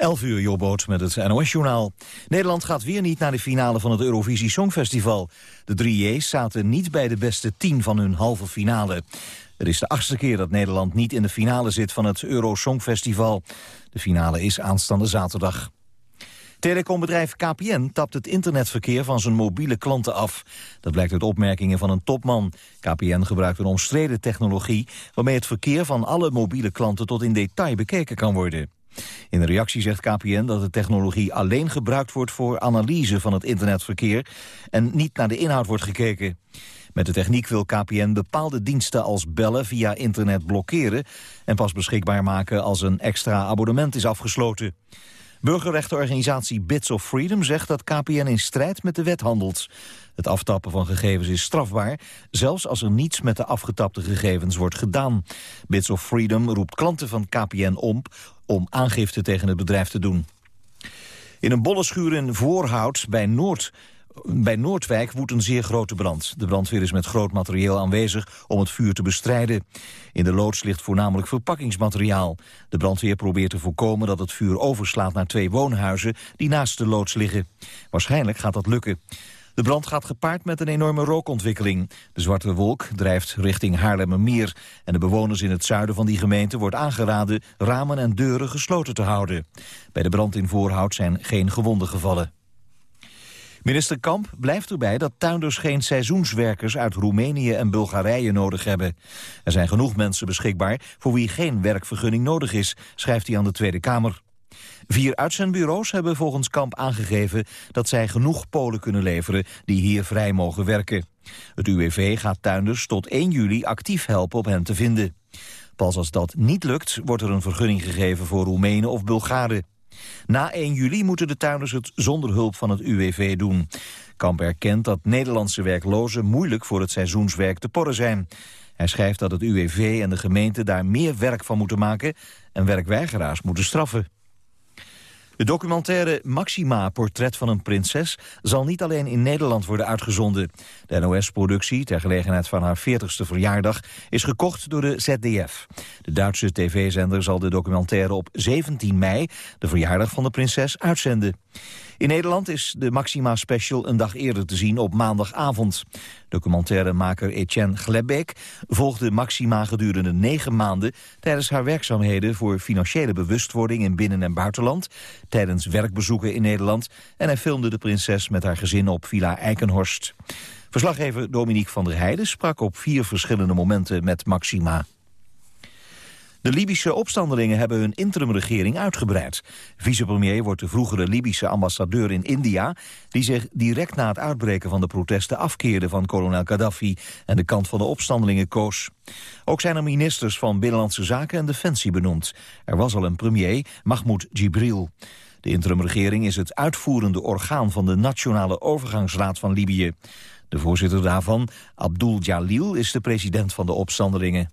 11 uur, Jobboot met het NOS-journaal. Nederland gaat weer niet naar de finale van het Eurovisie Songfestival. De drie J's zaten niet bij de beste tien van hun halve finale. Het is de achtste keer dat Nederland niet in de finale zit van het Euro Songfestival. De finale is aanstaande zaterdag. Telecombedrijf KPN tapt het internetverkeer van zijn mobiele klanten af. Dat blijkt uit opmerkingen van een topman. KPN gebruikt een omstreden technologie... waarmee het verkeer van alle mobiele klanten tot in detail bekeken kan worden. In een reactie zegt KPN dat de technologie alleen gebruikt wordt voor analyse van het internetverkeer en niet naar de inhoud wordt gekeken. Met de techniek wil KPN bepaalde diensten als bellen via internet blokkeren en pas beschikbaar maken als een extra abonnement is afgesloten. Burgerrechtenorganisatie Bits of Freedom zegt dat KPN in strijd met de wet handelt. Het aftappen van gegevens is strafbaar, zelfs als er niets met de afgetapte gegevens wordt gedaan. Bits of Freedom roept klanten van KPN om om aangifte tegen het bedrijf te doen. In een bollenschuur in Voorhout bij Noord bij Noordwijk woedt een zeer grote brand. De brandweer is met groot materieel aanwezig om het vuur te bestrijden. In de loods ligt voornamelijk verpakkingsmateriaal. De brandweer probeert te voorkomen dat het vuur overslaat naar twee woonhuizen die naast de loods liggen. Waarschijnlijk gaat dat lukken. De brand gaat gepaard met een enorme rookontwikkeling. De zwarte wolk drijft richting Haarlemmermeer... en de bewoners in het zuiden van die gemeente wordt aangeraden... ramen en deuren gesloten te houden. Bij de brand in Voorhout zijn geen gewonden gevallen. Minister Kamp blijft erbij dat tuinders geen seizoenswerkers uit Roemenië en Bulgarije nodig hebben. Er zijn genoeg mensen beschikbaar voor wie geen werkvergunning nodig is, schrijft hij aan de Tweede Kamer. Vier uitzendbureaus hebben volgens Kamp aangegeven dat zij genoeg Polen kunnen leveren die hier vrij mogen werken. Het UWV gaat tuinders tot 1 juli actief helpen op hen te vinden. Pas als dat niet lukt, wordt er een vergunning gegeven voor Roemenen of Bulgaren. Na 1 juli moeten de tuinders het zonder hulp van het UWV doen. Kamp erkent dat Nederlandse werklozen moeilijk voor het seizoenswerk te porren zijn. Hij schrijft dat het UWV en de gemeente daar meer werk van moeten maken... en werkweigeraars moeten straffen. De documentaire Maxima, portret van een prinses... zal niet alleen in Nederland worden uitgezonden. De NOS-productie, ter gelegenheid van haar 40ste verjaardag... is gekocht door de ZDF. De Duitse tv-zender zal de documentaire op 17 mei... de verjaardag van de prinses, uitzenden. In Nederland is de Maxima Special een dag eerder te zien op maandagavond. Documentairemaker Etienne Glebbeek volgde Maxima gedurende negen maanden... tijdens haar werkzaamheden voor financiële bewustwording in binnen- en buitenland... tijdens werkbezoeken in Nederland... en hij filmde de prinses met haar gezin op Villa Eikenhorst. Verslaggever Dominique van der Heijden sprak op vier verschillende momenten met Maxima. De Libische opstandelingen hebben hun interimregering uitgebreid. Vicepremier wordt de vroegere Libische ambassadeur in India... die zich direct na het uitbreken van de protesten afkeerde van kolonel Gaddafi... en de kant van de opstandelingen koos. Ook zijn er ministers van Binnenlandse Zaken en Defensie benoemd. Er was al een premier, Mahmoud Jibril. De interimregering is het uitvoerende orgaan van de Nationale Overgangsraad van Libië. De voorzitter daarvan, Abdul Jalil, is de president van de opstandelingen.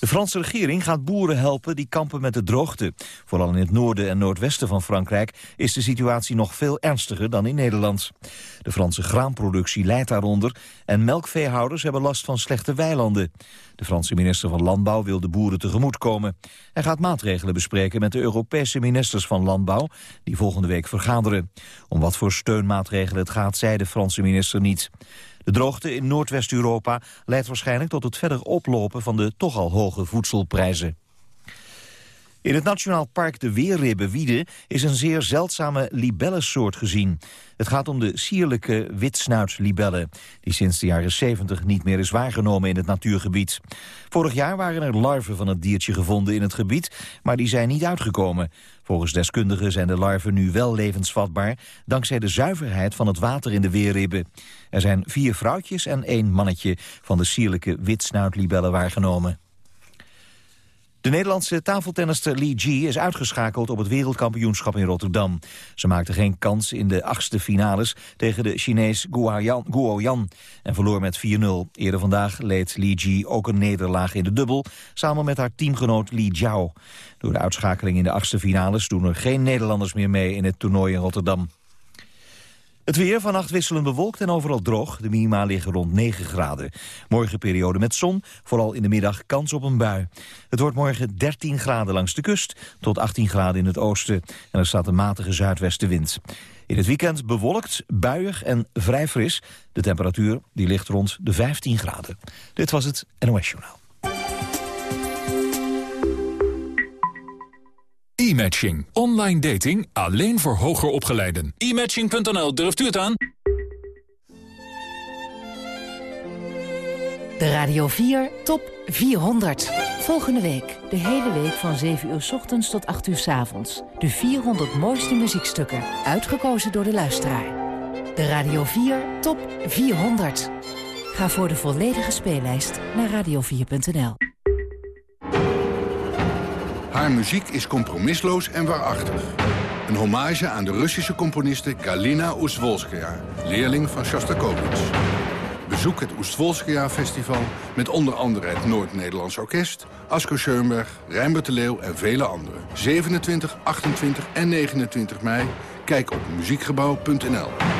De Franse regering gaat boeren helpen die kampen met de droogte. Vooral in het noorden en noordwesten van Frankrijk is de situatie nog veel ernstiger dan in Nederland. De Franse graanproductie leidt daaronder en melkveehouders hebben last van slechte weilanden. De Franse minister van Landbouw wil de boeren tegemoetkomen. Hij gaat maatregelen bespreken met de Europese ministers van Landbouw die volgende week vergaderen. Om wat voor steunmaatregelen het gaat, zei de Franse minister niet. De droogte in Noordwest-Europa leidt waarschijnlijk tot het verder oplopen van de toch al hoge voedselprijzen. In het Nationaal Park de Weerribbenwiede is een zeer zeldzame libellensoort gezien. Het gaat om de sierlijke witsnuitlibelle, die sinds de jaren 70 niet meer is waargenomen in het natuurgebied. Vorig jaar waren er larven van het diertje gevonden in het gebied, maar die zijn niet uitgekomen. Volgens deskundigen zijn de larven nu wel levensvatbaar... dankzij de zuiverheid van het water in de weerribben. Er zijn vier vrouwtjes en één mannetje van de sierlijke witsnuitlibellen waargenomen. De Nederlandse tafeltennister Li Ji is uitgeschakeld op het wereldkampioenschap in Rotterdam. Ze maakte geen kans in de achtste finales tegen de Chinees Guo Yan en verloor met 4-0. Eerder vandaag leed Li Ji ook een nederlaag in de dubbel, samen met haar teamgenoot Li Jiao. Door de uitschakeling in de achtste finales doen er geen Nederlanders meer mee in het toernooi in Rotterdam. Het weer vannacht wisselend bewolkt en overal droog. De minima liggen rond 9 graden. Morgen periode met zon, vooral in de middag kans op een bui. Het wordt morgen 13 graden langs de kust tot 18 graden in het oosten. En er staat een matige zuidwestenwind. In het weekend bewolkt, buiig en vrij fris. De temperatuur die ligt rond de 15 graden. Dit was het NOS Journaal. E-matching. Online dating alleen voor hoger opgeleiden. E-matching.nl, durft u het aan? De Radio 4 Top 400. Volgende week, de hele week van 7 uur s ochtends tot 8 uur s avonds. De 400 mooiste muziekstukken, uitgekozen door de luisteraar. De Radio 4 Top 400. Ga voor de volledige speellijst naar radio4.nl. Haar muziek is compromisloos en waarachtig. Een hommage aan de Russische componiste Galina Oestwolskaya, leerling van Shostakovich. Bezoek het Oestwolskaya Festival met onder andere het Noord-Nederlands Orkest... Asko Schoenberg, Rijnbert de Leeuw en vele anderen. 27, 28 en 29 mei. Kijk op muziekgebouw.nl.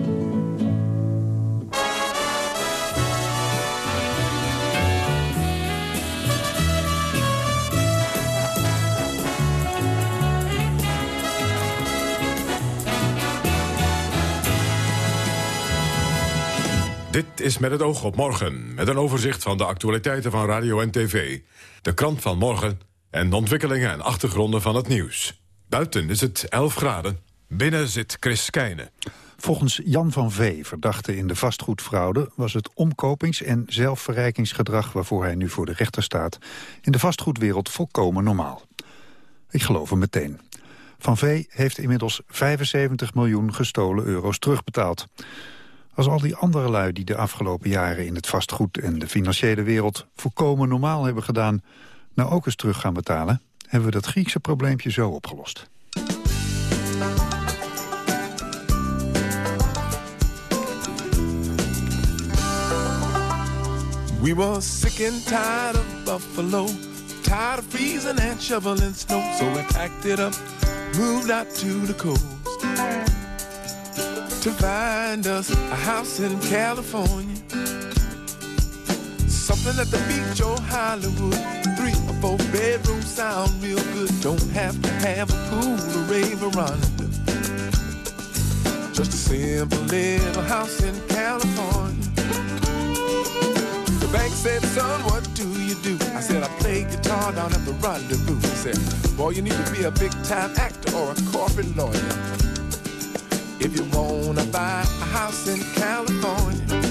Dit is met het oog op morgen, met een overzicht van de actualiteiten van radio en tv. De krant van morgen en de ontwikkelingen en achtergronden van het nieuws. Buiten is het 11 graden, binnen zit Chris Keijnen. Volgens Jan van V, verdachte in de vastgoedfraude... was het omkopings- en zelfverrijkingsgedrag waarvoor hij nu voor de rechter staat... in de vastgoedwereld volkomen normaal. Ik geloof hem meteen. Van V heeft inmiddels 75 miljoen gestolen euro's terugbetaald. Als al die andere lui die de afgelopen jaren in het vastgoed en de financiële wereld volkomen normaal hebben gedaan, nou ook eens terug gaan betalen, hebben we dat Griekse probleempje zo opgelost. We were sick and tired of Buffalo, tired of freezing and shoveling snow, so we packed it up, moved out to the coast to find us a house in California. Something at the beach or Hollywood. Three or four bedrooms sound real good. Don't have to have a pool or rave around. Just a simple little house in California. The bank said, son, what do you do? I said, I play guitar down at the rendezvous. He said, boy, you need to be a big time actor or a corporate lawyer. If you wanna buy a house in California,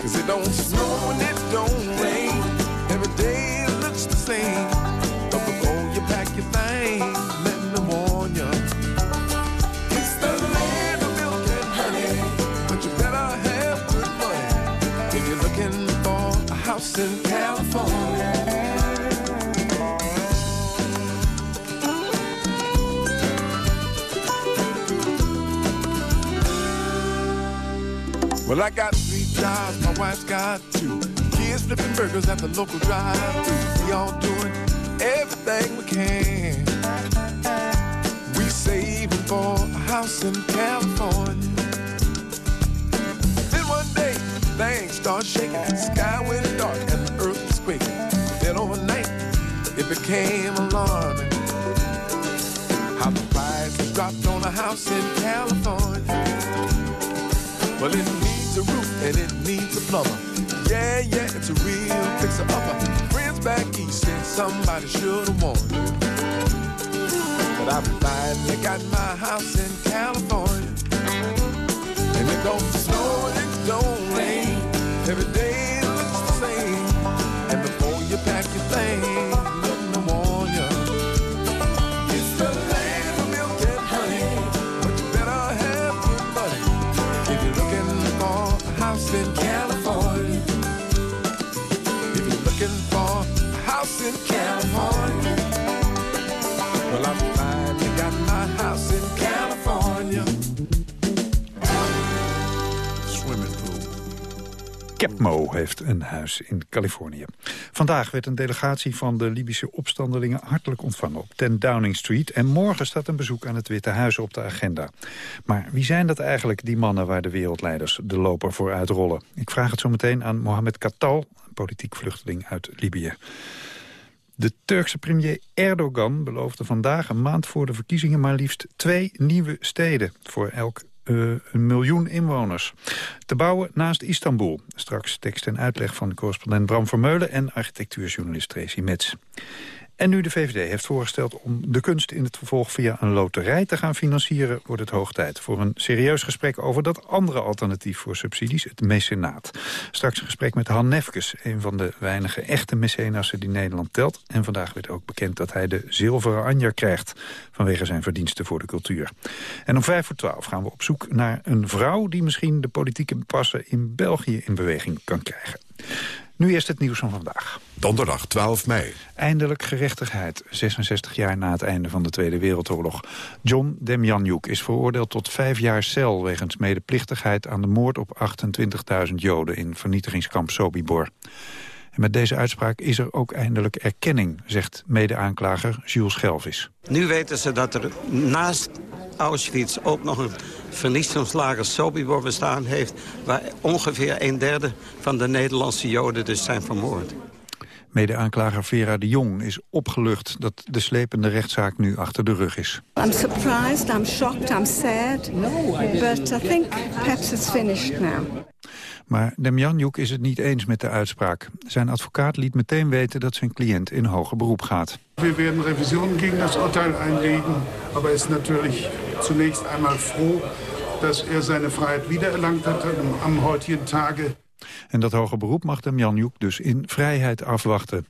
cause it don't snow and it don't rain. Every day looks the same. Well, I got three jobs, my wife's got two. Kids flipping burgers at the local drive-thru. We all doing everything we can. We saving for a house in California. Then one day, things start shaking. The sky went dark and the earth was quaking. Then overnight, it became alarming. How the price dropped on a house in California. Well, it needs a roof and it needs a plumber. Yeah, yeah, it's a real fixer-upper. Friends back east said somebody should have warned you. But I finally got my house in California. And it don't snow and it don't rain. Every day Capmo heeft een huis in Californië. Vandaag werd een delegatie van de Libische opstandelingen hartelijk ontvangen op 10 Downing Street. En morgen staat een bezoek aan het Witte Huis op de agenda. Maar wie zijn dat eigenlijk, die mannen waar de wereldleiders de loper voor uitrollen? Ik vraag het zo meteen aan Mohamed Katal, een politiek vluchteling uit Libië. De Turkse premier Erdogan beloofde vandaag een maand voor de verkiezingen... maar liefst twee nieuwe steden voor elk uh, een miljoen inwoners. Te bouwen naast Istanbul. Straks tekst en uitleg van correspondent Bram Vermeulen... en architectuurjournalist Tracy Metz. En nu de VVD heeft voorgesteld om de kunst in het vervolg via een loterij te gaan financieren, wordt het hoog tijd voor een serieus gesprek over dat andere alternatief voor subsidies, het mecenaat. Straks een gesprek met Han Nefkes, een van de weinige echte mecenassen die Nederland telt. En vandaag werd ook bekend dat hij de zilveren Anja krijgt vanwege zijn verdiensten voor de cultuur. En om vijf voor twaalf gaan we op zoek naar een vrouw die misschien de politieke passen in België in beweging kan krijgen. Nu eerst het nieuws van vandaag. Donderdag 12 mei. Eindelijk gerechtigheid, 66 jaar na het einde van de Tweede Wereldoorlog. John Demjanjuk is veroordeeld tot vijf jaar cel... wegens medeplichtigheid aan de moord op 28.000 Joden... in vernietigingskamp Sobibor. En met deze uitspraak is er ook eindelijk erkenning, zegt mede-aanklager Jules Schelvis. Nu weten ze dat er naast Auschwitz ook nog een vernietiingslager Sobibor bestaan heeft... waar ongeveer een derde van de Nederlandse Joden dus zijn vermoord. Mede-aanklager Vera de Jong is opgelucht dat de slepende rechtszaak nu achter de rug is. I'm surprised, I'm shocked, I'm sad, but I think perhaps it's finished now. Maar Demjanjuk is het niet eens met de uitspraak. Zijn advocaat liet meteen weten dat zijn cliënt in hoger beroep gaat. We werden revisionen gegen das Urteil einlegen, aber is natuurlijk zunächst einmal froh, dat er zijn vrijheid wiedererlangt hat am heutigen Tage. En dat hoge beroep mag Demjanjuk dus in vrijheid afwachten.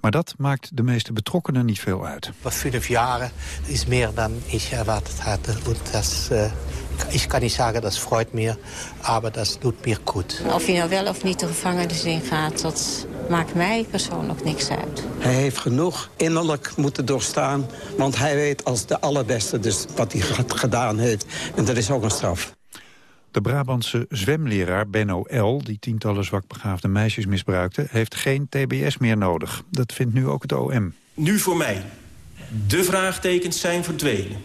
Maar dat maakt de meeste betrokkenen niet veel uit. Vijf jaar is meer dan ik erwartet had. En dat ik kan niet zeggen dat freut me, maar dat doet me goed. Of hij nou wel of niet de gevangenis ingaat, dat maakt mij persoonlijk niks uit. Hij heeft genoeg innerlijk moeten doorstaan, want hij weet als de allerbeste dus wat hij gedaan heeft. En dat is ook een straf. De Brabantse zwemleraar Benno L., die tientallen zwakbegaafde meisjes misbruikte... heeft geen TBS meer nodig. Dat vindt nu ook het OM. Nu voor mij. De vraagtekens zijn verdwenen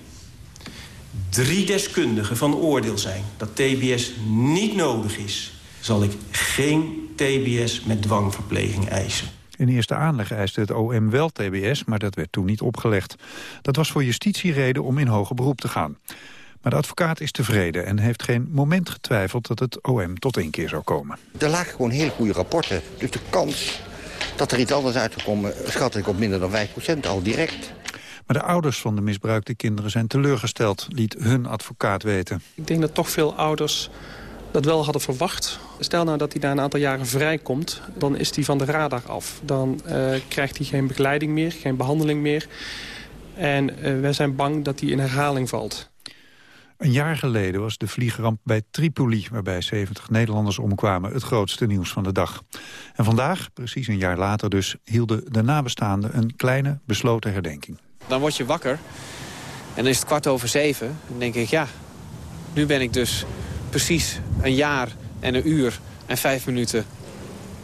drie deskundigen van oordeel zijn dat TBS niet nodig is... zal ik geen TBS met dwangverpleging eisen. In eerste aanleg eiste het OM wel TBS, maar dat werd toen niet opgelegd. Dat was voor justitie reden om in hoger beroep te gaan. Maar de advocaat is tevreden en heeft geen moment getwijfeld... dat het OM tot één keer zou komen. Er lagen gewoon heel goede rapporten. Dus de kans dat er iets anders uit zou komen... schat ik op minder dan 5% al direct. Maar de ouders van de misbruikte kinderen zijn teleurgesteld, liet hun advocaat weten. Ik denk dat toch veel ouders dat wel hadden verwacht. Stel nou dat hij na een aantal jaren vrijkomt, dan is hij van de radar af. Dan uh, krijgt hij geen begeleiding meer, geen behandeling meer. En uh, wij zijn bang dat hij in herhaling valt. Een jaar geleden was de vliegramp bij Tripoli... waarbij 70 Nederlanders omkwamen, het grootste nieuws van de dag. En vandaag, precies een jaar later dus... hielden de nabestaanden een kleine, besloten herdenking. Dan word je wakker en dan is het kwart over zeven. Dan denk ik, ja, nu ben ik dus precies een jaar en een uur en vijf minuten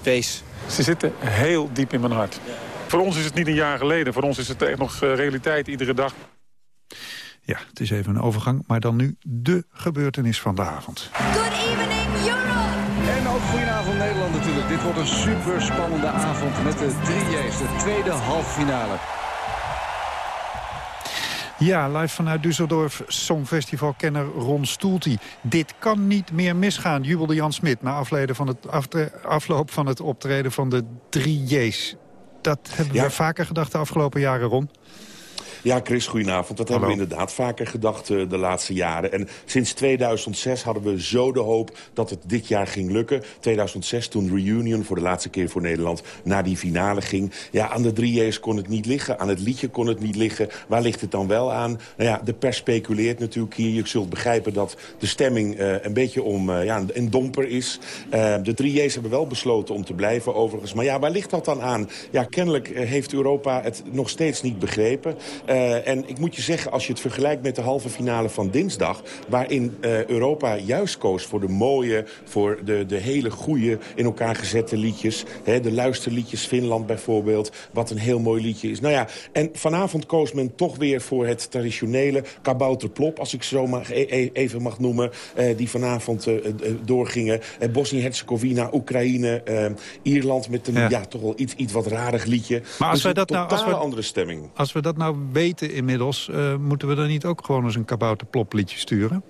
wees. Ze zitten heel diep in mijn hart. Voor ons is het niet een jaar geleden. Voor ons is het echt nog eh, realiteit iedere dag. Ja, het is even een overgang, maar dan nu de gebeurtenis van de avond. Good evening, Europe! En ook goedenavond Nederland natuurlijk. Dit wordt een super spannende avond met de drie J's, de tweede halve finale. Ja, live vanuit Düsseldorf, Songfestivalkenner Ron Stoelty. Dit kan niet meer misgaan, jubelde Jan Smit... na van het afloop van het optreden van de drie J's. Dat hebben we vaker gedacht de afgelopen jaren, Ron. Ja, Chris, goedenavond. Dat hebben we inderdaad vaker gedacht uh, de laatste jaren. En sinds 2006 hadden we zo de hoop dat het dit jaar ging lukken. 2006 toen Reunion voor de laatste keer voor Nederland naar die finale ging. Ja, aan de drie J's kon het niet liggen. Aan het liedje kon het niet liggen. Waar ligt het dan wel aan? Nou ja, de pers speculeert natuurlijk hier. Je zult begrijpen dat de stemming uh, een beetje om uh, ja, een domper is. de drie J's hebben wel besloten om te blijven overigens. Maar ja, waar ligt dat dan aan? Ja, kennelijk heeft Europa het nog steeds niet begrepen. Uh, en ik moet je zeggen, als je het vergelijkt met de halve finale van dinsdag... waarin uh, Europa juist koos voor de mooie, voor de, de hele goede in elkaar gezette liedjes. Hè, de luisterliedjes Finland bijvoorbeeld, wat een heel mooi liedje is. Nou ja, en vanavond koos men toch weer voor het traditionele kabouterplop... als ik zo mag, e e even mag noemen, uh, die vanavond doorgingen. Bosnië-Herzegovina, Oekraïne, Ierland met een ja. ja. toch wel iets, iets wat rarig liedje. Maar als dus wij dat een nou... Als we, andere stemming. Als we dat nou weten inmiddels, uh, moeten we dan niet ook gewoon eens een kabouterplop liedje sturen?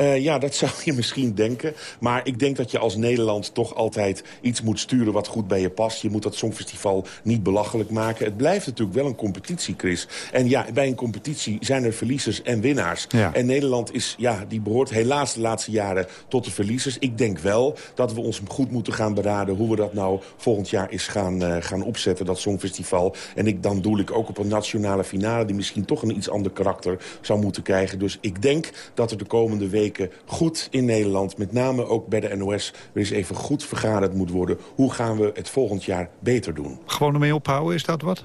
Uh, ja, dat zou je misschien denken. Maar ik denk dat je als Nederland toch altijd iets moet sturen wat goed bij je past. Je moet dat Songfestival niet belachelijk maken. Het blijft natuurlijk wel een competitie, Chris. En ja, bij een competitie zijn er verliezers en winnaars. Ja. En Nederland is, ja, die behoort helaas de laatste jaren tot de verliezers. Ik denk wel dat we ons goed moeten gaan beraden... hoe we dat nou volgend jaar eens gaan, uh, gaan opzetten, dat Songfestival. En ik, dan doel ik ook op een nationale finale... die misschien toch een iets ander karakter zou moeten krijgen. Dus ik denk dat er de komende weken goed in Nederland... met name ook bij de NOS weer eens even goed vergaderd moet worden. Hoe gaan we het volgend jaar beter doen? Gewoon ermee ophouden, is dat wat?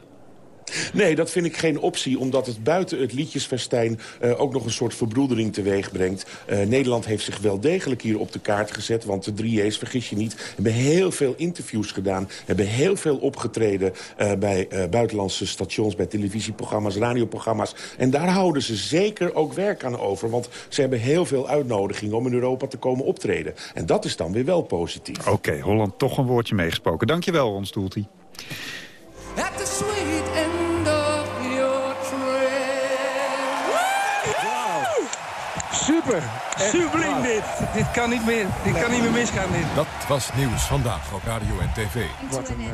Nee, dat vind ik geen optie, omdat het buiten het liedjesfestijn uh, ook nog een soort verbroedering teweeg brengt. Uh, Nederland heeft zich wel degelijk hier op de kaart gezet, want de 3J's, vergis je niet, hebben heel veel interviews gedaan, hebben heel veel opgetreden uh, bij buitenlandse stations, bij televisieprogramma's, radioprogramma's. En daar houden ze zeker ook werk aan over, want ze hebben heel veel uitnodigingen om in Europa te komen optreden. En dat is dan weer wel positief. Oké, okay, Holland toch een woordje meegesproken. Dankjewel, Ron Stoeltie. Super. Subliem dit. Dit kan niet meer. Dit kan niet meer misgaan. Dit. Dat was Nieuws Vandaag op Radio en TV. Wat een uh,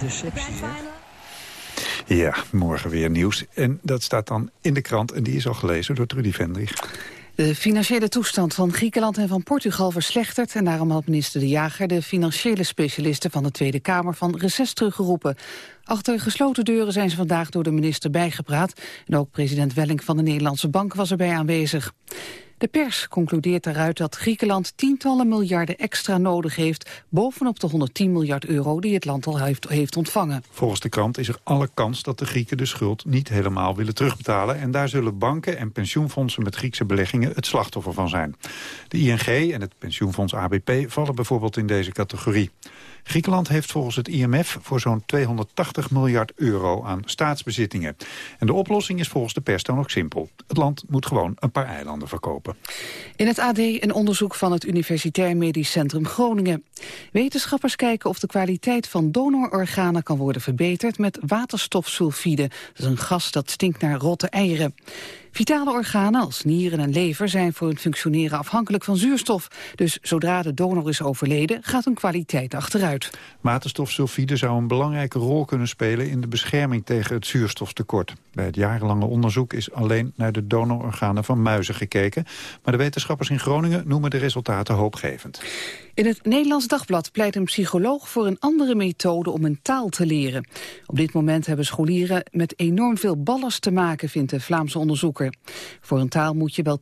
deceptie. Hè? Ja, morgen weer nieuws. En dat staat dan in de krant en die is al gelezen door Trudy Vendrich. De financiële toestand van Griekenland en van Portugal verslechtert... en daarom had minister De Jager de financiële specialisten van de Tweede Kamer van reces teruggeroepen. Achter gesloten deuren zijn ze vandaag door de minister bijgepraat... en ook president Welling van de Nederlandse Bank was erbij aanwezig. De pers concludeert daaruit dat Griekenland tientallen miljarden extra nodig heeft... bovenop de 110 miljard euro die het land al heeft, heeft ontvangen. Volgens de krant is er alle kans dat de Grieken de schuld niet helemaal willen terugbetalen... en daar zullen banken en pensioenfondsen met Griekse beleggingen het slachtoffer van zijn. De ING en het pensioenfonds ABP vallen bijvoorbeeld in deze categorie. Griekenland heeft volgens het IMF voor zo'n 280 miljard euro aan staatsbezittingen. En de oplossing is volgens de pers dan ook simpel. Het land moet gewoon een paar eilanden verkopen. In het AD een onderzoek van het Universitair Medisch Centrum Groningen. Wetenschappers kijken of de kwaliteit van donororganen kan worden verbeterd met waterstofsulfide. Dat is een gas dat stinkt naar rotte eieren. Vitale organen als nieren en lever zijn voor hun functioneren afhankelijk van zuurstof. Dus zodra de donor is overleden, gaat hun kwaliteit achteruit. Waterstofsulfide zou een belangrijke rol kunnen spelen in de bescherming tegen het zuurstoftekort. Bij het jarenlange onderzoek is alleen naar de donororganen van muizen gekeken. Maar de wetenschappers in Groningen noemen de resultaten hoopgevend. In het Nederlands Dagblad pleit een psycholoog voor een andere methode om een taal te leren. Op dit moment hebben scholieren met enorm veel ballast te maken, vindt de Vlaamse onderzoeker. Voor een taal moet je wel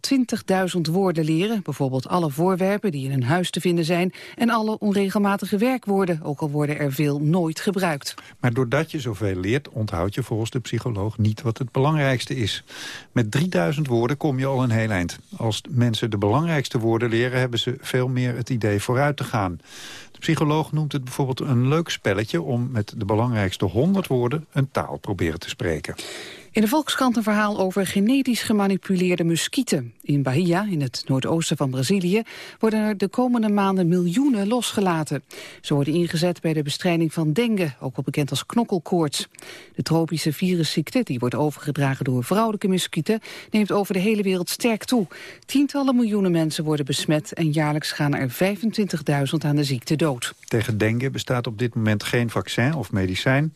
20.000 woorden leren, bijvoorbeeld alle voorwerpen die in een huis te vinden zijn en alle onregelmatige werkwoorden, ook al worden er veel nooit gebruikt. Maar doordat je zoveel leert, onthoud je volgens de psycholoog niet wat het belangrijkste is. Met 3000 woorden kom je al een heel eind. Als mensen de belangrijkste woorden leren, hebben ze veel meer het idee vooruit te gaan. De psycholoog noemt het bijvoorbeeld een leuk spelletje... om met de belangrijkste 100 woorden een taal proberen te spreken. In de Volkskrant een verhaal over genetisch gemanipuleerde muskieten. In Bahia, in het noordoosten van Brazilië, worden er de komende maanden miljoenen losgelaten. Ze worden ingezet bij de bestrijding van dengue, ook wel bekend als knokkelkoorts. De tropische virusziekte, die wordt overgedragen door vrouwelijke muskieten, neemt over de hele wereld sterk toe. Tientallen miljoenen mensen worden besmet en jaarlijks gaan er 25.000 aan de ziekte dood. Tegen dengue bestaat op dit moment geen vaccin of medicijn.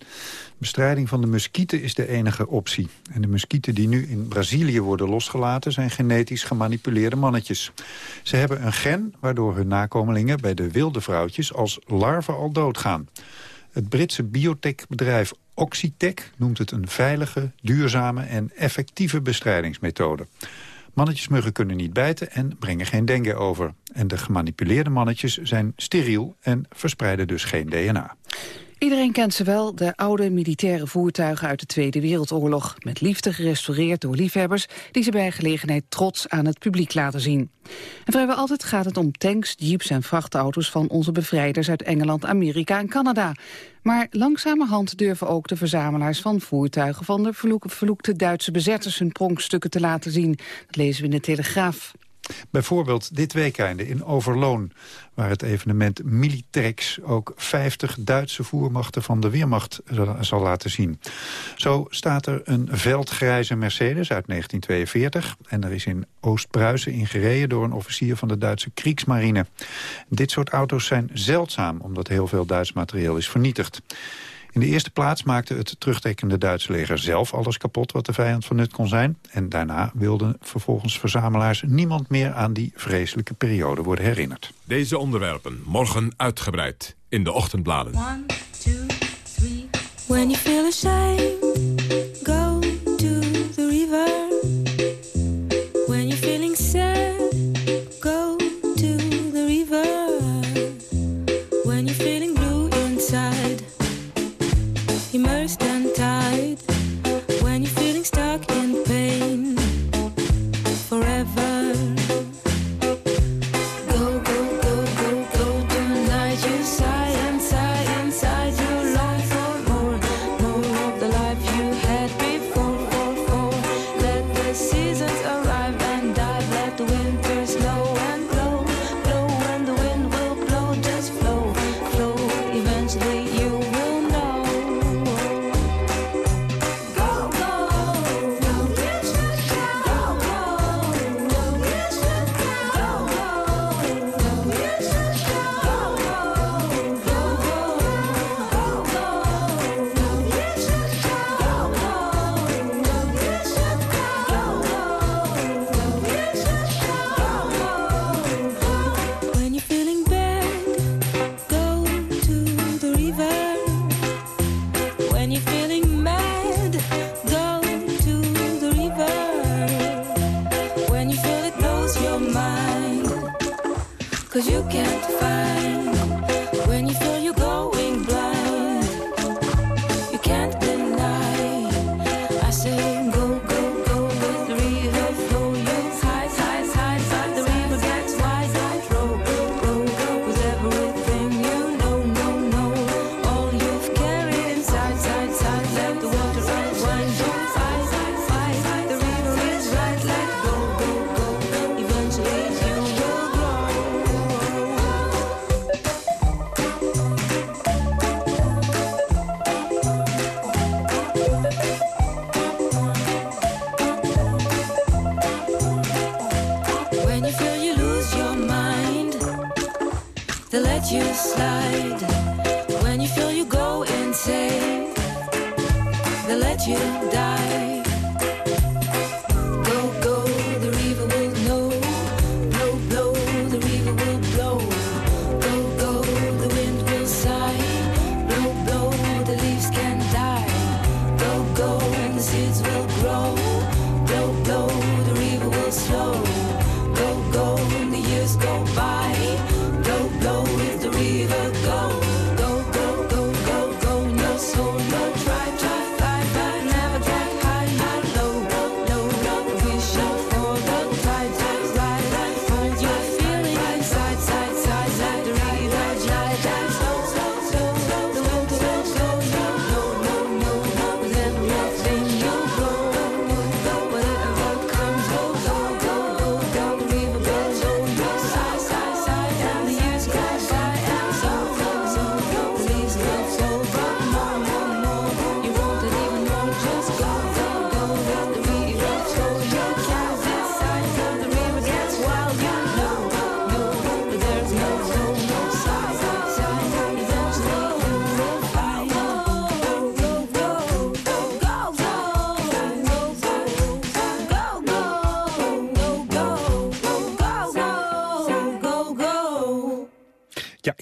Bestrijding van de muskieten is de enige optie. En de muskieten die nu in Brazilië worden losgelaten... zijn genetisch gemanipuleerde mannetjes. Ze hebben een gen waardoor hun nakomelingen bij de wilde vrouwtjes... als larven al doodgaan. Het Britse biotechbedrijf Oxitec noemt het een veilige, duurzame en effectieve bestrijdingsmethode. Mannetjesmuggen kunnen niet bijten en brengen geen dengue over. En de gemanipuleerde mannetjes zijn steriel en verspreiden dus geen DNA. Iedereen kent ze wel, de oude militaire voertuigen uit de Tweede Wereldoorlog. Met liefde gerestaureerd door liefhebbers die ze bij gelegenheid trots aan het publiek laten zien. En vrijwel altijd gaat het om tanks, jeeps en vrachtauto's van onze bevrijders uit Engeland, Amerika en Canada. Maar langzamerhand durven ook de verzamelaars van voertuigen van de verloekte Duitse bezetters hun pronkstukken te laten zien. Dat lezen we in de Telegraaf. Bijvoorbeeld dit weekende in Overloon, waar het evenement Militrex ook 50 Duitse voermachten van de Weermacht zal laten zien. Zo staat er een veldgrijze Mercedes uit 1942 en er is in Oost-Pruisen ingereden door een officier van de Duitse Kriegsmarine. Dit soort auto's zijn zeldzaam, omdat heel veel Duits materieel is vernietigd. In de eerste plaats maakte het terugtrekkende Duitse leger zelf alles kapot wat de vijand van nut kon zijn. En daarna wilden vervolgens verzamelaars niemand meer aan die vreselijke periode worden herinnerd. Deze onderwerpen morgen uitgebreid in de ochtendbladen. One, two, three. When you feel ashamed,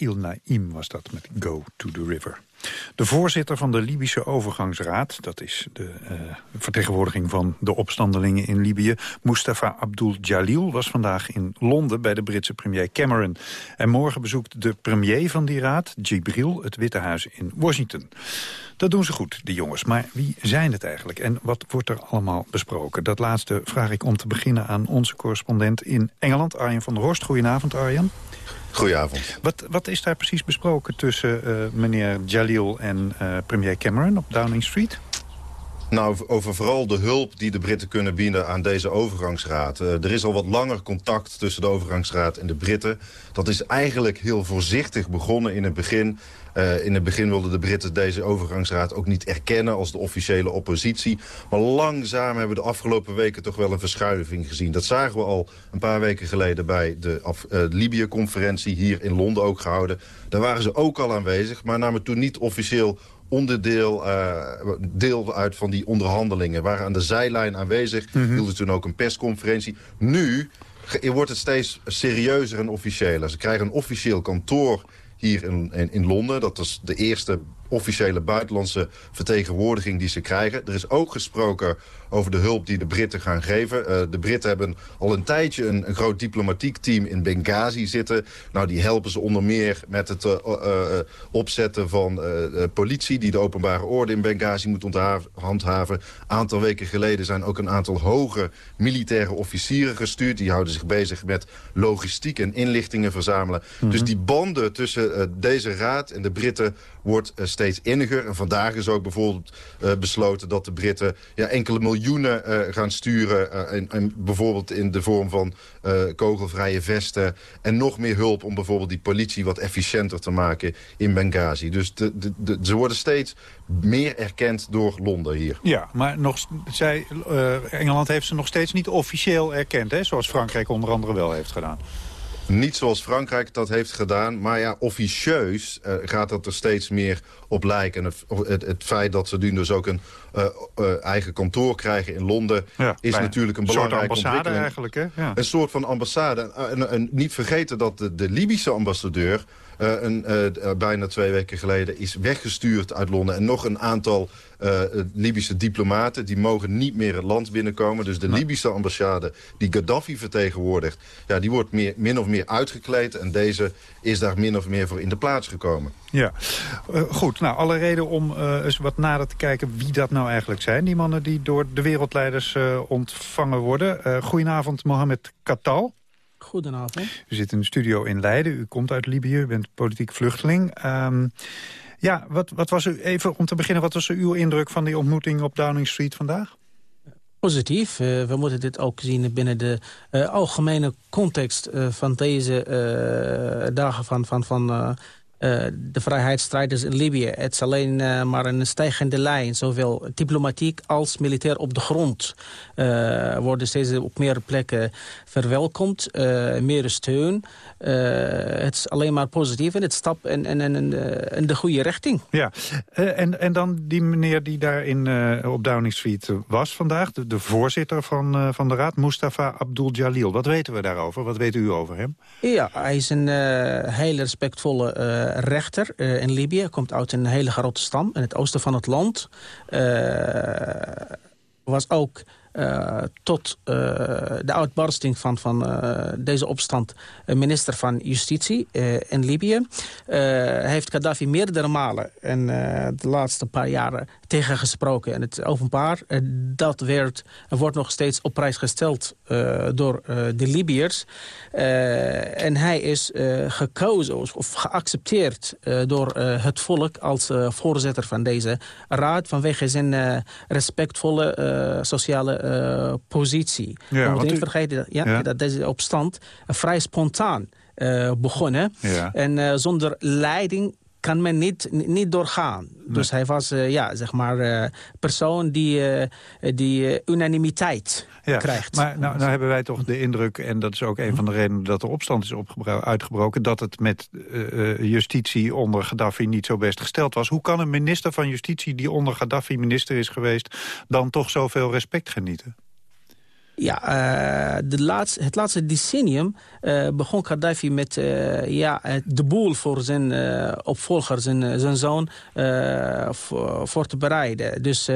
Il Naim was dat met Go to the River. De voorzitter van de Libische overgangsraad... dat is de uh, vertegenwoordiging van de opstandelingen in Libië... Mustafa Abdul Jalil was vandaag in Londen bij de Britse premier Cameron. En morgen bezoekt de premier van die raad, Jibril, het Witte Huis in Washington. Dat doen ze goed, die jongens. Maar wie zijn het eigenlijk en wat wordt er allemaal besproken? Dat laatste vraag ik om te beginnen aan onze correspondent in Engeland, Arjen van der Horst. Goedenavond, Arjen. Goedenavond. Wat, wat is daar precies besproken tussen uh, meneer Jalil en uh, premier Cameron op Downing Street? Nou, over vooral de hulp die de Britten kunnen bieden aan deze overgangsraad. Uh, er is al wat langer contact tussen de overgangsraad en de Britten. Dat is eigenlijk heel voorzichtig begonnen in het begin. Uh, in het begin wilden de Britten deze overgangsraad ook niet erkennen als de officiële oppositie. Maar langzaam hebben we de afgelopen weken toch wel een verschuiving gezien. Dat zagen we al een paar weken geleden bij de uh, Libië-conferentie hier in Londen ook gehouden. Daar waren ze ook al aanwezig, maar namen toen niet officieel onderdeel uh, deel uit van die onderhandelingen. Waren aan de zijlijn aanwezig, mm -hmm. hielden toen ook een persconferentie. Nu wordt het steeds serieuzer en officiëler. Ze krijgen een officieel kantoor hier in, in, in Londen. Dat is de eerste officiële buitenlandse vertegenwoordiging die ze krijgen. Er is ook gesproken over de hulp die de Britten gaan geven. Uh, de Britten hebben al een tijdje een, een, groot diplomatiek team in Benghazi zitten. Nou, die helpen ze onder meer met het uh, uh, opzetten van politie... die de openbare orde in Benghazi moet handhaven. Een aantal weken geleden zijn ook een aantal hoge militaire officieren gestuurd. Die houden zich bezig met logistiek en inlichtingen verzamelen. Mm -hmm. Dus die banden tussen deze raad en de Britten wordt steeds inniger. En vandaag is ook bijvoorbeeld besloten dat de Britten ja, enkele miljoen miljoenen uh, gaan sturen. Uh, en, bijvoorbeeld in de vorm van uh, kogelvrije vesten. En nog meer hulp om bijvoorbeeld die politie wat efficiënter te maken in Benghazi. Dus de, de, de, ze worden steeds meer erkend door Londen hier. Ja, maar nog, zij, Engeland heeft ze nog steeds niet officieel erkend. Hè? Zoals Frankrijk onder andere wel heeft gedaan. Niet zoals Frankrijk dat heeft gedaan. Maar ja, officieus uh, gaat dat er steeds meer op lijken. En het, het, het feit dat ze nu dus ook een uh, uh, eigen kantoor krijgen in Londen... Ja, is natuurlijk een belangrijke ontwikkeling. eigenlijk, hè? Ja. Een soort van ambassade. En, en, en niet vergeten dat de, de Libische ambassadeur... Uh, een, uh, bijna twee weken geleden is weggestuurd uit Londen. En nog een aantal uh, Libische diplomaten... die mogen niet meer het land binnenkomen. Dus de Libische ambassade die Gaddafi vertegenwoordigt... Ja, die wordt meer, min of meer uitgekleed. En deze is daar min of meer voor in de plaats gekomen. Ja, uh, goed. Nou, alle reden om uh, eens wat nader te kijken wie dat nou eigenlijk zijn. Die mannen die door de wereldleiders ontvangen worden. goedenavond, Mohamed Katal. Goedenavond. U zit in de studio in Leiden. U komt uit Libië, u bent politiek vluchteling. Um, ja, wat, wat was u, even om te beginnen, wat was uw indruk van die ontmoeting op Downing Street vandaag? Positief. Uh, we moeten dit ook zien binnen de uh, algemene context uh, van deze dagen van, van, van uh, de vrijheidsstrijders in Libië. Het is alleen uh, maar een stijgende lijn. Zowel diplomatiek als militair op de grond uh, worden steeds op meer plekken verwelkomd. meer steun. het is alleen maar positief en het stap in, in, in, in de goede richting. Ja, en, en dan die meneer die daar in, op Downing Street was vandaag. De, de voorzitter van, van de raad, Mustafa Abdul Jalil. Wat weten we daarover? Wat weet u over hem? Ja, hij is een hele respectvolle rechter uh, in Libië. Komt uit een hele grote stam in het oosten van het land. Uh, was ook uh, tot uh, de uitbarsting van, van uh, deze opstand minister van Justitie in Libië. heeft Gaddafi meerdere malen in de laatste paar jaren tegengesproken in het openbaar. dat werd, wordt nog steeds op prijs gesteld door de Libiërs. en hij is gekozen of geaccepteerd door het volk als voorzitter van deze raad vanwege zijn respectvolle sociale uh, positie. Ja, We moeten niet vergeten dat, ja, ja. dat deze opstand vrij spontaan uh, begonnen. Ja. En uh, zonder leiding kan men niet, niet doorgaan. Nee. Dus hij was, uh, ja, zeg maar, uh, persoon die, uh, die unanimiteit ja, krijgt. Maar nou, nou, hebben wij toch de indruk, en dat is ook een van de redenen dat de opstand is uitgebroken, dat het met justitie onder Gaddafi niet zo best gesteld was. Hoe kan een minister van Justitie die onder Gaddafi minister is geweest, dan toch zoveel respect genieten? Ja, eh, de laatste, het laatste decennium eh, begon Gaddafi met eh, ja, de boel voor zijn opvolger, zijn, zijn zoon, voor, voor te bereiden. Dus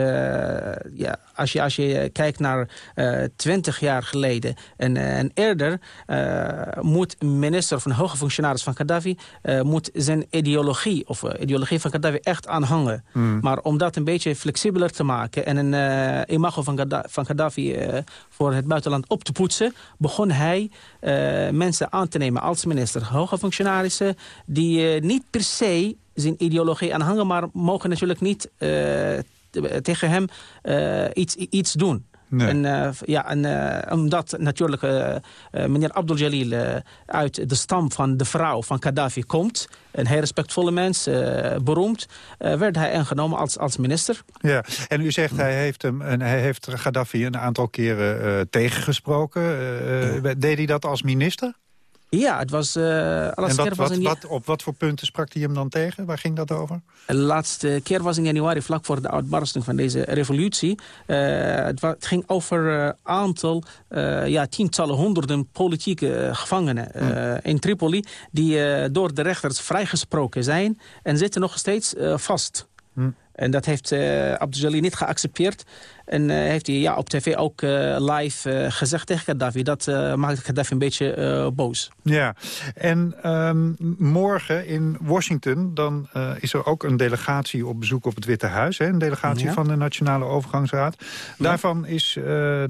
ja, als, je, als je kijkt naar twintig jaar geleden en, en eerder... moet een minister of een hoge functionaris van Gaddafi... moet zijn ideologie of ideologie van Gaddafi echt aanhangen. Hmm. Maar om dat een beetje flexibeler te maken... en een imago van, van Gaddafi eh, het buitenland op te poetsen... begon hij eh, mensen aan te nemen als minister. Hoge functionarissen die eh, niet per se zijn ideologie aanhangen... maar mogen natuurlijk niet eh, te- tegen hem iets, iets doen. Nee. En, eh, ja, en eh, omdat natuurlijk eh, meneer Abdul Jalil uit de stam van de vrouw van Gaddafi komt... een heel respectvolle mens, beroemd, werd hij aangenomen als, als minister. Ja, en u zegt hij heeft, hem, en hij heeft Gaddafi een aantal keren tegengesproken. Deed hij dat als minister? Ja, het was... en alles wat, keer was wat, in, wat, op wat voor punten sprak hij hem dan tegen? Waar ging dat over? De laatste keer was in januari, vlak voor de uitbarsting van deze revolutie. Eh, het, ging over een aantal, eh, ja, tientallen, honderden politieke gevangenen eh, in Tripoli... die door de rechters vrijgesproken zijn en zitten nog steeds vast. Hm. En dat heeft Abdul Jalil niet geaccepteerd. En eh, heeft hij ja, op tv ook eh, live gezegd tegen Gaddafi. Dat maakt Gaddafi een beetje boos. Ja, en ehm, morgen in Washington dan is er ook een delegatie op bezoek op het Witte Huis. Hè, een delegatie Ja. van de Nationale Overgangsraad. Daarvan is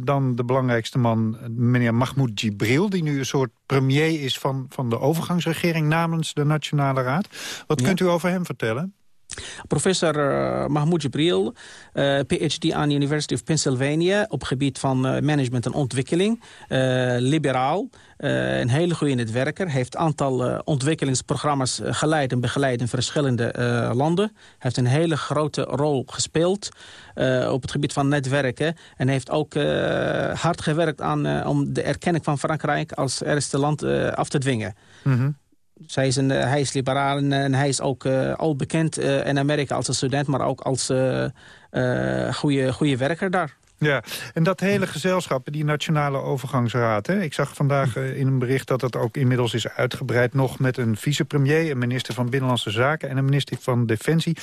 dan de belangrijkste man meneer Mahmoud Jibril... die nu een soort premier is van, van de overgangsregering namens de Nationale Raad. Wat Ja. kunt u over hem vertellen? Professor eh, Mahmoud Jibril, eh, PhD aan de University of Pennsylvania... op gebied van eh, management en ontwikkeling. liberaal, een hele goede netwerker. heeft een aantal ontwikkelingsprogramma's geleid en begeleid... in verschillende landen. Heeft een hele grote rol gespeeld op het gebied van netwerken. En heeft ook hard gewerkt aan, om de erkenning van Frankrijk... als eerste land af te dwingen. Zij is een, eh, hij is liberaal en, eh, en hij is ook eh, al bekend in Amerika als een student... maar ook als goede, goede werker daar. Ja, en dat hele gezelschap, die Nationale Overgangsraad... Hè, ik zag vandaag in een bericht dat het ook inmiddels is uitgebreid... nog met een vicepremier, een minister van Binnenlandse Zaken... en een minister van Defensie.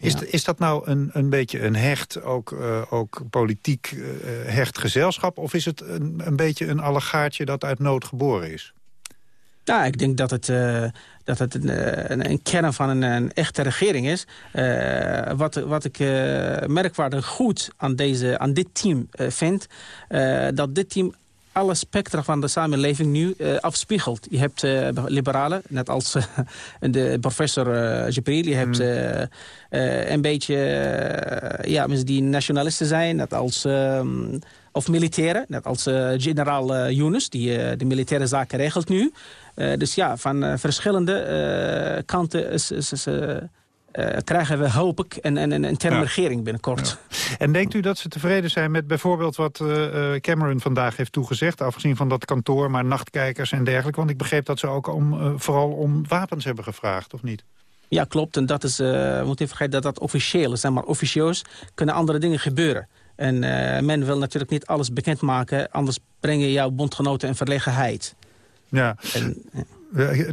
Is, is dat nou een, een beetje een hecht, ook, ook politiek hecht gezelschap... of is het een, een beetje een allegaartje dat uit nood geboren is? Ja, ik denk dat het, eh, dat het een, eh, een, een kern van een, een echte regering is. Eh, wat, wat ik eh, merkwaardig goed aan, deze, aan dit team vind... dat dit team alle spectra van de samenleving nu afspiegelt. Je hebt liberalen, net als de professor Jibril. Je hebt eh, een beetje ja, mensen die nationalisten zijn, net als... ehm, of militairen, net als generaal Yunus, die de militaire zaken regelt nu. Eh, dus ja, van eh, verschillende eh, kanten is, is, is, krijgen we, hoop ik, een, een, een interne Ja. regering binnenkort. En denkt u dat ze tevreden zijn met bijvoorbeeld wat Cameron vandaag heeft toegezegd... afgezien van dat kantoor, maar nachtkijkers en dergelijke? Want ik begreep dat ze ook om, vooral om wapens hebben gevraagd, of niet? Ja, klopt. En dat is, we moeten vergeten dat dat officieel is. hè, Maar officieus kunnen andere dingen gebeuren. En men wil natuurlijk niet alles bekendmaken... anders breng je jouw bondgenoten in verlegenheid. Ja. Eh,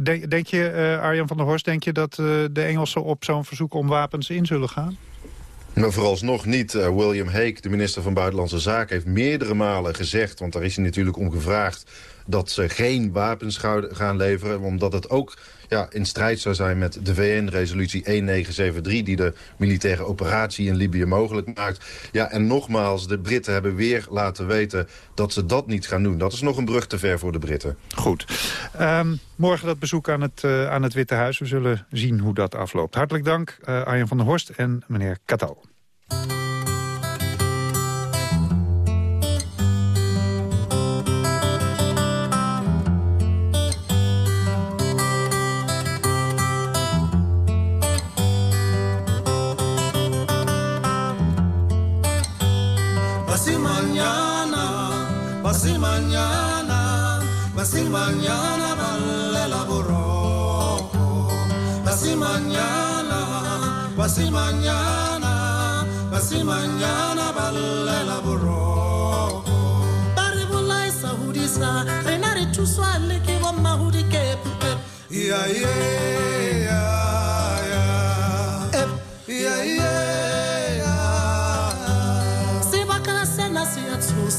Denk, denk je, eh, Arjan van der Horst, denk je dat eh, de Engelsen op zo'n verzoek om wapens in zullen gaan? Maar vooralsnog niet. Eh, William Hague, de minister van Buitenlandse Zaken... heeft meerdere malen gezegd, want daar is hij natuurlijk om gevraagd... dat ze geen wapens gaan leveren, omdat het ook ja, in strijd zou zijn... met de VN-resolutie 1973... die de militaire operatie in Libië mogelijk maakt. Ja, en nogmaals, de Britten hebben weer laten weten... dat ze dat niet gaan doen. Dat is nog een brug te ver voor de Britten. Goed. Ehm, morgen dat bezoek aan het, eh, aan het Witte Huis. We zullen zien hoe dat afloopt. Hartelijk dank, eh, Arjan van der Horst en meneer Katal.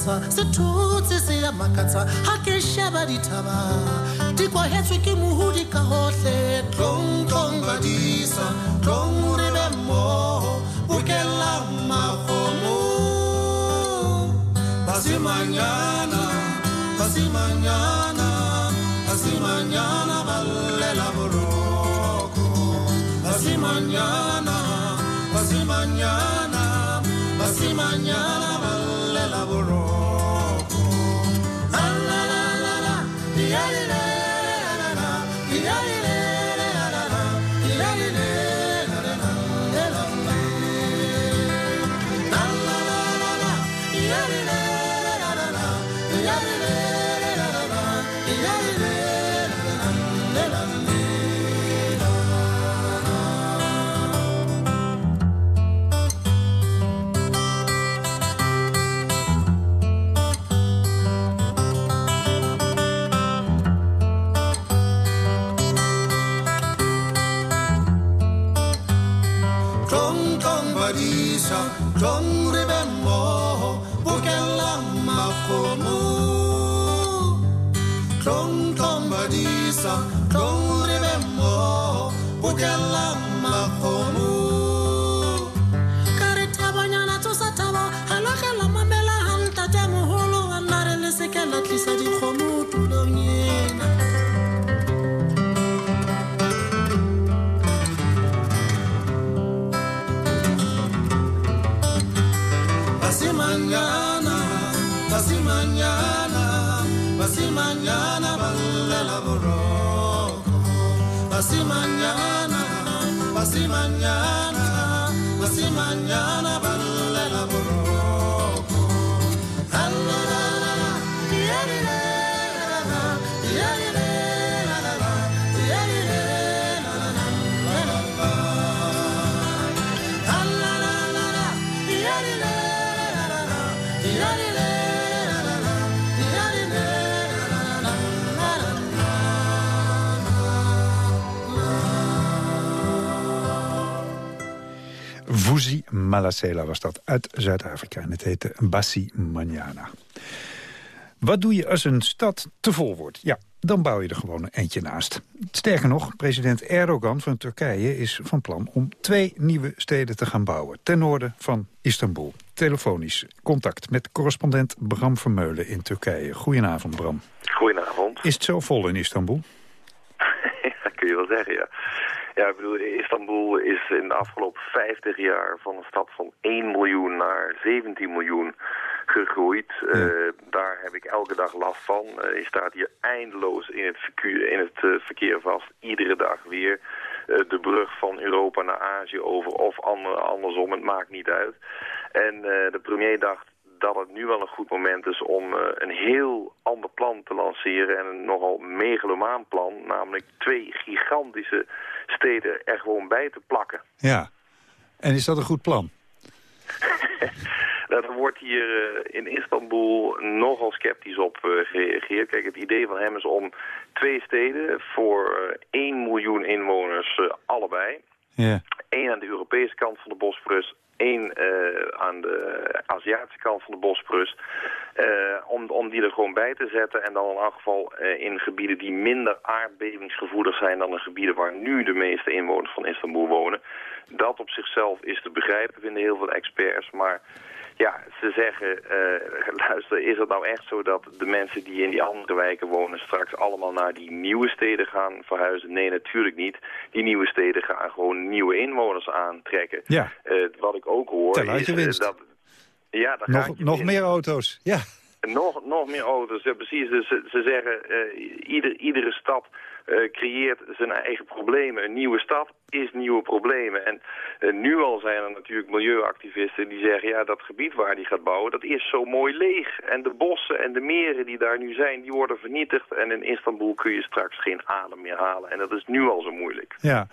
Tshosa se thotse se ya makatsa ha ke sheba dithaba. Di kwahetswe ke mohudi ka badisa tlong re be basimanyana basimanyana basimanyana basimanyana basimanyana basimanyana Vuzi Malacela was dat, uit Zuid-Afrika. En het heette Bassi Manana. Wat doe je als een stad te vol wordt? Ja, dan bouw je er gewoon een eentje naast. Sterker nog, president Erdogan van Turkije is van plan om twee nieuwe steden te gaan bouwen. Ten noorden van Istanbul. Telefonisch contact met correspondent Bram Vermeulen in Turkije. Goedenavond, Bram. Goedenavond. Is het zo vol in Istanbul? Ja, kun je wel zeggen, ja. Ja, ik bedoel, Istanbul is in de afgelopen 50 jaar van een stad van 1 miljoen naar 17 miljoen gegroeid. Eh, daar heb ik elke dag last van. Eh, je staat hier eindeloos in het verkeer, in het, eh, verkeer vast. Iedere dag weer de brug van Europa naar Azië over of ander, andersom. Het maakt niet uit. En de premier dacht dat het nu wel een goed moment is om een heel ander plan te lanceren. En een nogal megalomaan plan. Namelijk twee gigantische steden er gewoon bij te plakken. Ja. En is dat een goed plan? Daar wordt hier eh, in Istanbul nogal sceptisch op eh, gereageerd. Kijk, het idee van hem is om twee steden voor eh, 1 miljoen inwoners eh, allebei. Eén aan de Europese kant van de Bosporus, één eh, aan de Aziatische kant van de Bosporus. eh, om, om die er gewoon bij te zetten en dan in elk geval eh, in gebieden die minder aardbevingsgevoelig zijn dan de gebieden waar nu de meeste inwoners van Istanbul wonen. Dat op zichzelf is te begrijpen, vinden heel veel experts, maar ja, ze zeggen, eh, luister, is het nou echt zo dat de mensen die in die andere wijken wonen straks allemaal naar die nieuwe steden gaan verhuizen? Nee, natuurlijk niet. Die nieuwe steden gaan gewoon nieuwe inwoners aantrekken. Ja. Eh, wat ik ook hoor is eh, dat... Ja, daar Nog, nog winst. meer auto's. Ja. Nog, nog meer auto's, ja, precies. Dus ze, ze zeggen, ieder, iedere stad eh, creëert zijn eigen problemen. Een nieuwe stad is nieuwe problemen. En eh, nu al zijn er natuurlijk milieuactivisten die zeggen... ja, dat gebied waar die gaat bouwen, dat is zo mooi leeg. En de bossen en de meren die daar nu zijn, die worden vernietigd. En in Istanbul kun je straks geen adem meer halen. En dat is nu al zo moeilijk. Ja,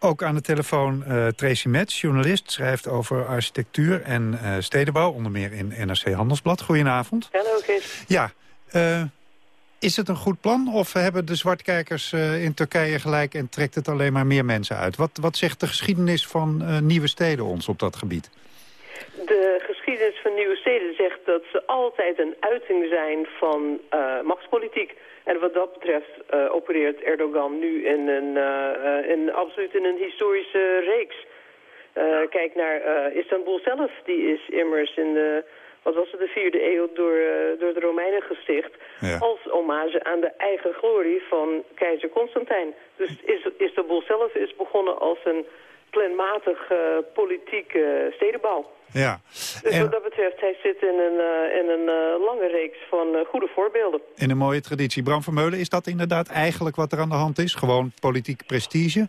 ook aan de telefoon eh, Tracy Metz, journalist, schrijft over architectuur en eh, stedenbouw, onder meer in NRC Handelsblad. Goedenavond. Hallo, Chris. Ja, eh, Is het een goed plan of hebben de zwartkijkers eh, in Turkije gelijk... en trekt het alleen maar meer mensen uit? Wat, wat zegt de geschiedenis van eh, nieuwe steden ons op dat gebied? De geschiedenis van nieuwe steden zegt dat ze altijd een uiting zijn van eh, machtspolitiek. En wat dat betreft opereert Erdogan nu in een, in, absoluut in een historische reeks. Kijk naar Istanbul zelf. Die is immers in de, wat was het, de vierde eeuw door, eh, door de Romeinen gesticht. Als hommage aan de eigen glorie van keizer Constantijn. Dus Is- Istanbul zelf is begonnen als een planmatig eh, politiek eh, stedenbouw. Ja. Dus wat dat betreft, hij zit in een, in een lange reeks van goede voorbeelden. In een mooie traditie. Bram Vermeulen, is dat inderdaad eigenlijk wat er aan de hand is? Gewoon politiek prestige?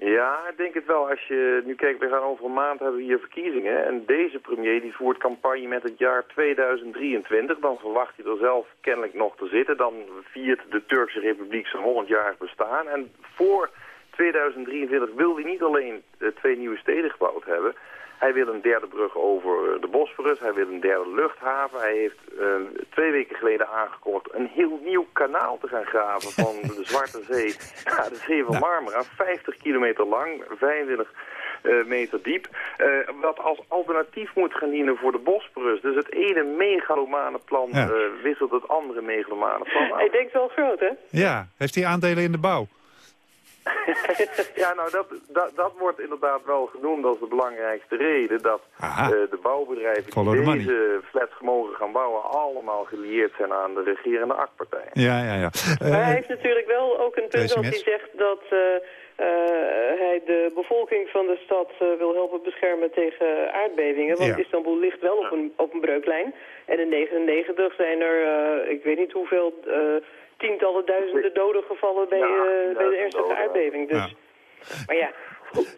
Ja, ik denk het wel. Als je nu kijkt, we gaan over een maand hebben we hier verkiezingen. En deze premier die voert campagne met het jaar 2023. Dan verwacht hij er zelf kennelijk nog te zitten. Dan viert de Turkse Republiek zijn 100-jarig bestaan. En voor 2023 wil hij niet alleen eh, twee nieuwe steden gebouwd hebben. Hij wil een derde brug over de Bosporus. Hij wil een derde luchthaven. Hij heeft eh, twee weken geleden aangekondigd een heel nieuw kanaal te gaan graven van de Zwarte Zee naar de Zee van Marmara. 50 kilometer lang, 25 eh, meter diep. Eh, wat als alternatief moet gaan dienen voor de Bosporus. Dus het ene megalomane plan Ja. eh, wisselt het andere megalomane plan af. Hij denkt wel groot, hè? Ja. Heeft hij aandelen in de bouw? ja, nou, dat, dat, dat wordt inderdaad wel genoemd als de belangrijkste reden... dat eh, de bouwbedrijven Follow die deze flats mogen gaan bouwen... allemaal gelieerd zijn aan de regerende AK-partij. Ja, ja, ja. Eh, Maar hij heeft natuurlijk wel ook een punt als hij zegt dat eh, eh, hij de bevolking van de stad eh, wil helpen beschermen tegen aardbevingen. Want Ja. Istanbul ligt wel op een, op een breuklijn. En in 99 zijn er, eh, ik weet niet hoeveel, eh, tientallen duizenden doden gevallen bij, eh, bij de ernstige aardbeving. Dus, Maar ja,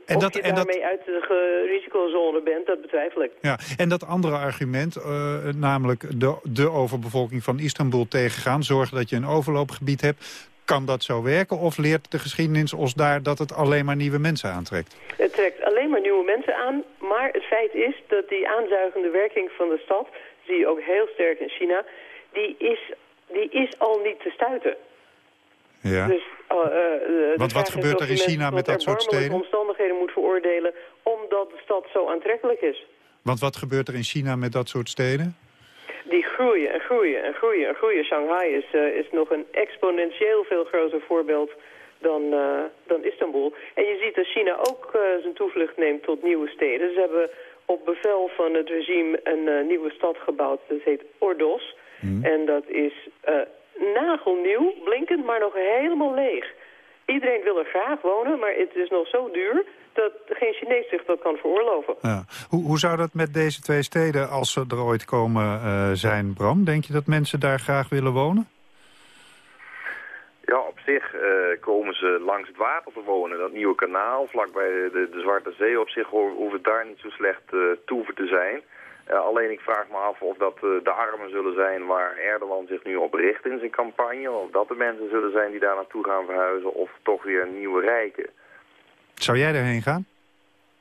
En of dat- je en dat- daarmee uit de risicozone bent, dat betwijfel ik. Ja, en dat andere argument, eh, namelijk de, de overbevolking van Istanbul tegengaan... zorgen dat je een overloopgebied hebt, kan dat zo werken? Of leert de geschiedenis ons daar dat het alleen maar nieuwe mensen aantrekt? Het trekt alleen maar nieuwe mensen aan. Maar het feit is dat die aanzuigende werking van de stad... zie je ook heel sterk in China... die is, die is al niet te stuiten. Ja. Dus, uh, uh, Want wat vraag is gebeurt er in China met dat soort steden? omstandigheden moet veroordelen... omdat de stad zo aantrekkelijk is. Want wat gebeurt er in China met dat soort steden? Die groeien en groeien en groeien en groeien. Shanghai is, eh, is nog een exponentieel veel groter voorbeeld dan, eh, dan Istanbul. En je ziet dat China ook eh, zijn toevlucht neemt tot nieuwe steden. Ze hebben op bevel van het regime een eh, nieuwe stad gebouwd. Dat heet Ordos. En dat is eh, nagelnieuw, blinkend, maar nog helemaal leeg. Iedereen wil er graag wonen, maar het is nog zo duur... dat geen Chinees zich dat kan veroorloven. Ja. Hoe, hoe zou dat met deze twee steden, als ze er ooit komen, eh, zijn, Bram? Denk je dat mensen daar graag willen wonen? Ja, op zich eh, komen ze langs het water te wonen. Dat nieuwe kanaal vlakbij de, de Zwarte Zee op zich ho- hoeft het daar niet zo slecht toeven te zijn. Eh, alleen ik vraag me af of dat eh, de armen zullen zijn waar Erdogan zich nu op richt in zijn campagne. Of dat de mensen zullen zijn die daar naartoe gaan verhuizen of toch weer nieuwe rijken. Zou jij erheen gaan?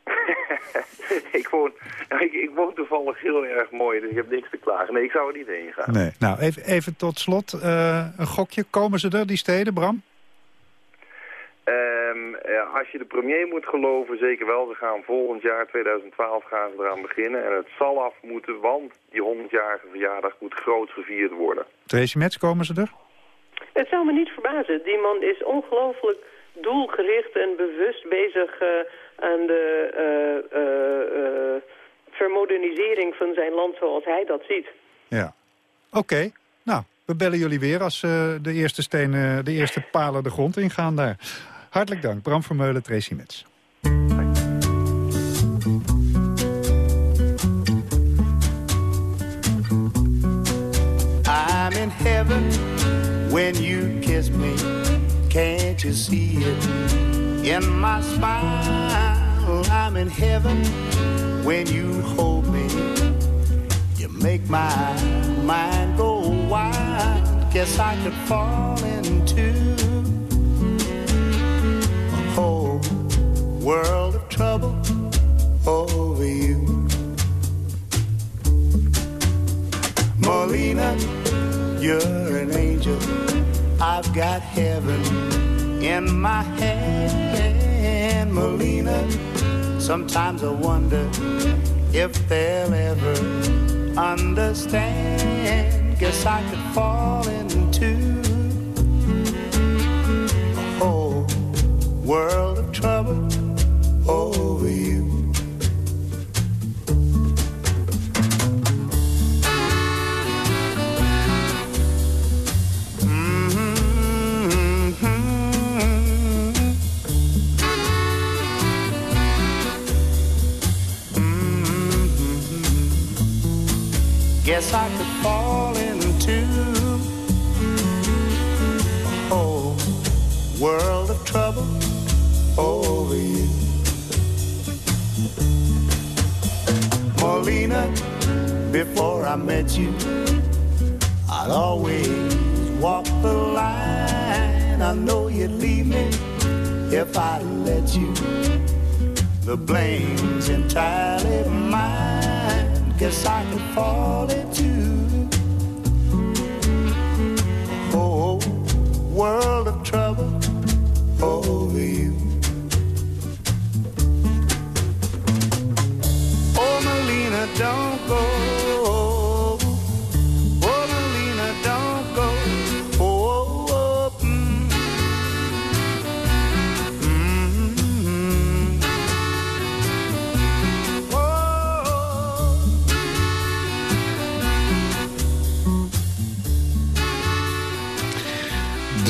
ik, woon, ik, ik woon toevallig heel erg mooi, dus ik heb niks te klagen. Nee, ik zou er niet heen gaan. Nee. Nou, even, even tot slot. eh, een gokje. Komen ze er, die steden, Bram? Ehm, ja, als je de premier moet geloven, zeker wel. Ze gaan volgend jaar, 2012, gaan ze eraan beginnen. En het zal af moeten, want die 100-jarige verjaardag moet groot gevierd worden. Tracy Metz, komen ze er? Het zou me niet verbazen. Die man is ongelooflijk doelgericht en bewust bezig eh, aan de eh, eh, eh, vermodernisering van zijn land zoals hij dat ziet. Ja. Oké. Nou, we bellen jullie weer als eh, de eerste stenen, de eerste palen de grond ingaan daar. Hartelijk dank. Bram Vermeulen, Tracy Metz. I'm in heaven when you kiss me. Can't you see it in my smile? I'm in heaven when you hold me. You make my mind go wild. Guess I could fall into world of trouble over you. Molina, You're an angel. I've got heaven in my hand, Molina. Sometimes I wonder if they'll ever understand. Guess I could fall into a whole world of trouble over you. Mm-hmm. Mm-hmm. Mm-hmm. Guess I could fall before I met you, I'd always walk the line. I know you'd leave me if I let you. The blame's entirely mine. Guess I could fall into whole oh, world of trouble over you. Oh, Melina, don't go.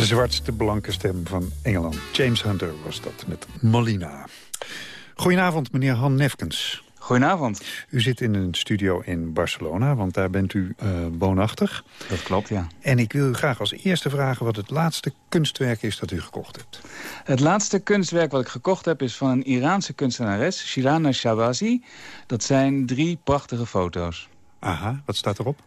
Zwartste blanke stem van Engeland. James Hunter was dat met Molina. Goedenavond, meneer Han Nefkens. Goedenavond. U zit in een studio in Barcelona, want daar bent u eh, woonachtig. Dat klopt, ja. En ik wil u graag als eerste vragen wat het laatste kunstwerk is dat u gekocht hebt. Het laatste kunstwerk wat ik gekocht heb is van een Iraanse kunstenares, Shilana Shabazi. Dat zijn drie prachtige foto's. Aha, wat staat erop?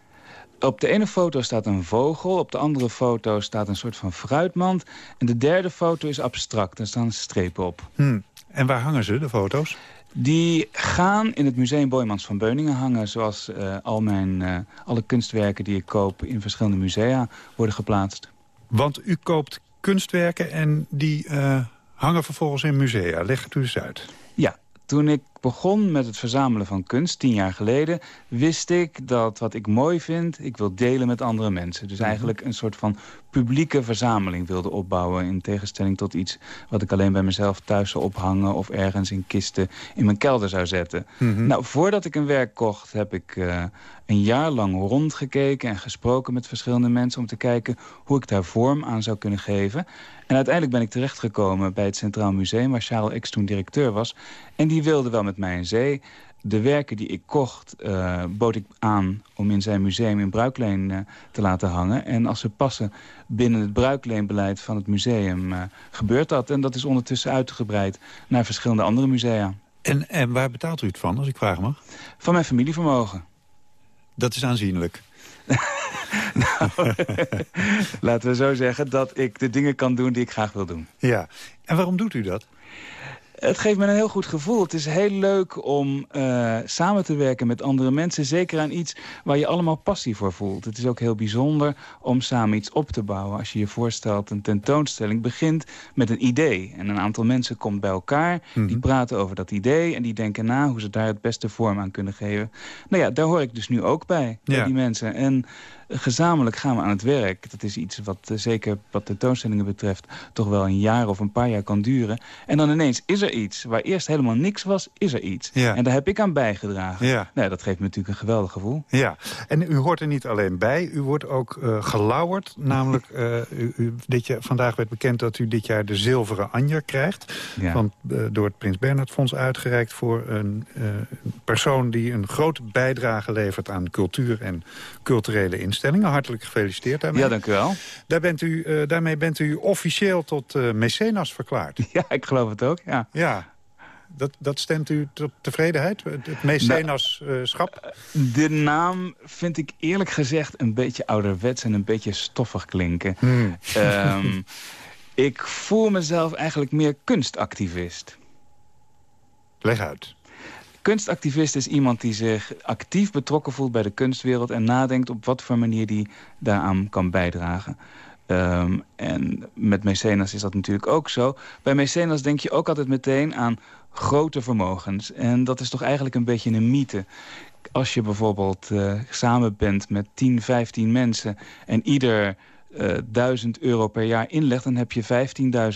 Op de ene foto staat een vogel, op de andere foto staat een soort van fruitmand. En de derde foto is abstract, er staan strepen op. Hmm. En waar hangen ze, de foto's? Die gaan in het Museum Boymans van Beuningen hangen... zoals eh, al mijn, eh, alle kunstwerken die ik koop in verschillende musea worden geplaatst. Want u koopt kunstwerken en die eh, hangen vervolgens in musea. Leg het u eens uit. Ja, toen ik begon met het verzamelen van kunst, tien jaar geleden... wist ik dat wat ik mooi vind, ik wil delen met andere mensen. Dus eigenlijk een soort van publieke verzameling wilde opbouwen... in tegenstelling tot iets wat ik alleen bij mezelf thuis zou ophangen... of ergens in kisten in mijn kelder zou zetten. Mhm. Nou, voordat ik een werk kocht, heb ik eh, een jaar lang rondgekeken... en gesproken met verschillende mensen om te kijken... hoe ik daar vorm aan zou kunnen geven. En uiteindelijk ben ik terechtgekomen bij het Centraal Museum... waar Charles X toen directeur was. En die wilde wel met mij in zee. De werken die ik kocht, eh, bood ik aan om in zijn museum in Bruikleen eh, te laten hangen. En als ze passen binnen het bruikleenbeleid van het museum, eh, gebeurt dat. En dat is ondertussen uitgebreid naar verschillende andere musea. En, en waar betaalt u het van, als ik vragen mag? Van mijn familievermogen. Dat is aanzienlijk. Nou, laten we zo zeggen dat ik de dingen kan doen die ik graag wil doen. Ja, en waarom doet u dat? Het geeft me een heel goed gevoel. Het is heel leuk om uh, samen te werken met andere mensen. Zeker aan iets waar je allemaal passie voor voelt. Het is ook heel bijzonder om samen iets op te bouwen. Als je je voorstelt, een tentoonstelling begint met een idee. En een aantal mensen komt bij elkaar. Mm -hmm. Die praten over dat idee. En die denken na hoe ze daar het beste vorm aan kunnen geven. Nou ja, daar hoor ik dus nu ook bij. Ja. bij die mensen. En gezamenlijk gaan we aan het werk. Dat is iets wat uh, zeker wat tentoonstellingen betreft... toch wel een jaar of een paar jaar kan duren. En dan ineens is er iets. Waar eerst helemaal niks was, is er iets. Ja. En daar heb ik aan bijgedragen. Ja. Nou, dat geeft me natuurlijk een geweldig gevoel. Ja, en u hoort er niet alleen bij. U wordt ook uh, gelauwerd. Namelijk, uh, u, u, dit jaar, vandaag werd bekend dat u dit jaar de zilveren anjer krijgt. Ja. Van, door het Prins Bernhard Fonds uitgereikt voor een persoon... die een grote bijdrage levert aan cultuur en culturele instellingen. Hartelijk gefeliciteerd daarmee. Ja, dank u wel. Daar bent u, uh, daarmee bent u officieel tot uh, mecenas verklaard. Ja, ik geloof het ook, ja. Ja, dat, dat stemt u tot tevredenheid, het mecenaschap? Nou, de naam vind ik eerlijk gezegd een beetje ouderwets en een beetje stoffig klinken. Hmm. Um, ik voel mezelf eigenlijk meer kunstactivist. Leg uit. Kunstactivist is iemand die zich actief betrokken voelt bij de kunstwereld... en nadenkt op wat voor manier die daaraan kan bijdragen. Ehm, en met mecenas is dat natuurlijk ook zo. Bij mecenas denk je ook altijd meteen aan grote vermogens. En dat is toch eigenlijk een beetje een mythe. Als je bijvoorbeeld eh, samen bent met 10, 15 mensen... en ieder eh 1000 euro per jaar inlegt... dan heb je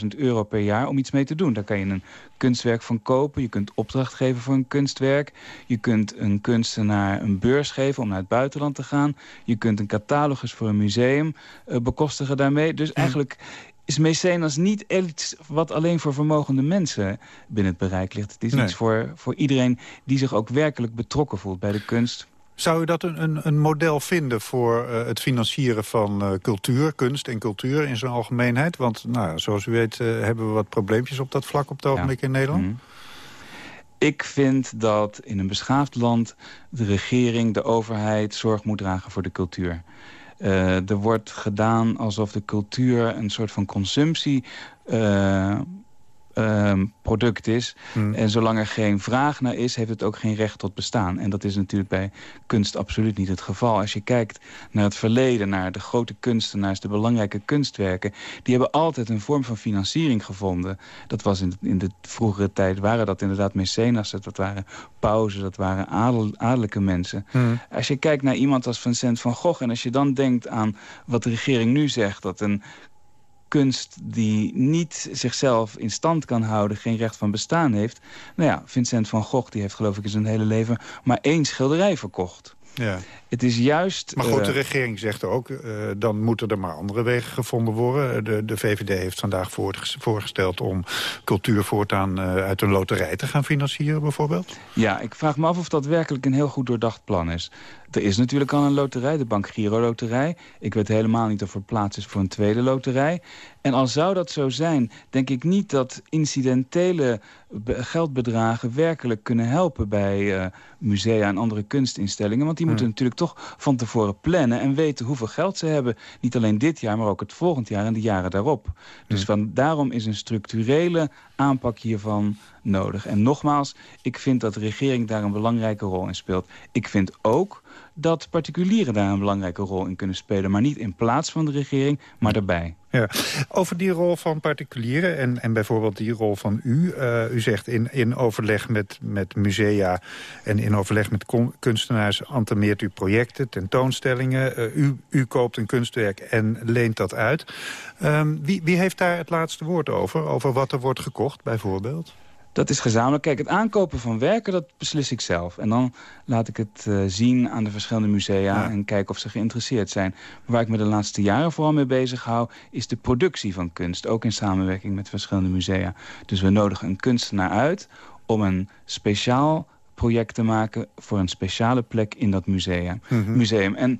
15.000 euro per jaar om iets mee te doen. Daar kan je een kunstwerk van kopen. Je kunt opdracht geven voor een kunstwerk. Je kunt een kunstenaar een beurs geven om naar het buitenland te gaan. Je kunt een catalogus voor een museum eh, bekostigen daarmee. Dus eigenlijk is mecenas niet iets wat alleen voor vermogende mensen binnen het bereik ligt. Het is Nee. iets voor, voor iedereen die zich ook werkelijk betrokken voelt bij de kunst. Zou u dat een, een, een model vinden voor eh, het financieren van eh, cultuur, kunst en cultuur in zijn algemeenheid? Want nou, ja, zoals u weet eh, hebben we wat probleempjes op dat vlak op het ogenblik in Nederland. Mhm. Ik vind dat in een beschaafd land de regering, de overheid zorg moet dragen voor de cultuur. Er wordt gedaan alsof de cultuur een soort van consumptie... ehm, product is. En zolang er geen vraag naar is, heeft het ook geen recht tot bestaan. En dat is natuurlijk bij kunst absoluut niet het geval. Als je kijkt naar het verleden, naar de grote kunstenaars... de belangrijke kunstwerken... die hebben altijd een vorm van financiering gevonden. Dat was in, in de vroegere tijd, waren dat inderdaad mecenas... dat waren pauzen, dat waren adel, adellijke mensen. Als je kijkt naar iemand als Vincent van Gogh... en als je dan denkt aan wat de regering nu zegt... dat een kunst die niet zichzelf in stand kan houden... geen recht van bestaan heeft. Nou ja, Vincent van Gogh die heeft geloof ik in zijn hele leven... maar één schilderij verkocht. Ja. Het is juist... Maar goed, de eh, regering zegt ook, eh, dan moeten er maar andere wegen gevonden worden. De, de VVD heeft vandaag voorges- voorgesteld om cultuur voortaan eh, uit een loterij te gaan financieren bijvoorbeeld. Ja, ik vraag me af of dat werkelijk een heel goed doordacht plan is. Er is natuurlijk al een loterij, de Bank Giro Loterij. Ik weet helemaal niet of er plaats is voor een tweede loterij. En al zou dat zo zijn, denk ik niet dat incidentele be- geldbedragen werkelijk kunnen helpen bij musea en andere kunstinstellingen. Want die moeten natuurlijk toch van tevoren plannen en weten hoeveel geld ze hebben. Niet alleen dit jaar, maar ook het volgend jaar en de jaren daarop. Dus van, daarom is een structurele aanpak hiervan nodig. En nogmaals, ik vind dat de regering daar een belangrijke rol in speelt. Ik vind ook dat particulieren daar een belangrijke rol in kunnen spelen. Maar niet in plaats van de regering, maar daarbij. Ja. Over die rol van particulieren en, en bijvoorbeeld die rol van u. Eh, u zegt in, in overleg met, met musea en in overleg met kunstenaars... antameert u projecten, tentoonstellingen. Eh, u, u koopt een kunstwerk en leent dat uit. Ehm, wie, wie heeft daar het laatste woord over? Over wat er wordt gekocht bijvoorbeeld? Dat is gezamenlijk. Kijk, het aankopen van werken, dat beslis ik zelf. En dan laat ik het eh, zien aan de verschillende musea... en kijken of ze geïnteresseerd zijn. Waar ik me de laatste jaren vooral mee bezig hou... is de productie van kunst, ook in samenwerking met verschillende musea. Dus we nodigen een kunstenaar uit om een speciaal project te maken... voor een speciale plek in dat museum. Mhm. museum. En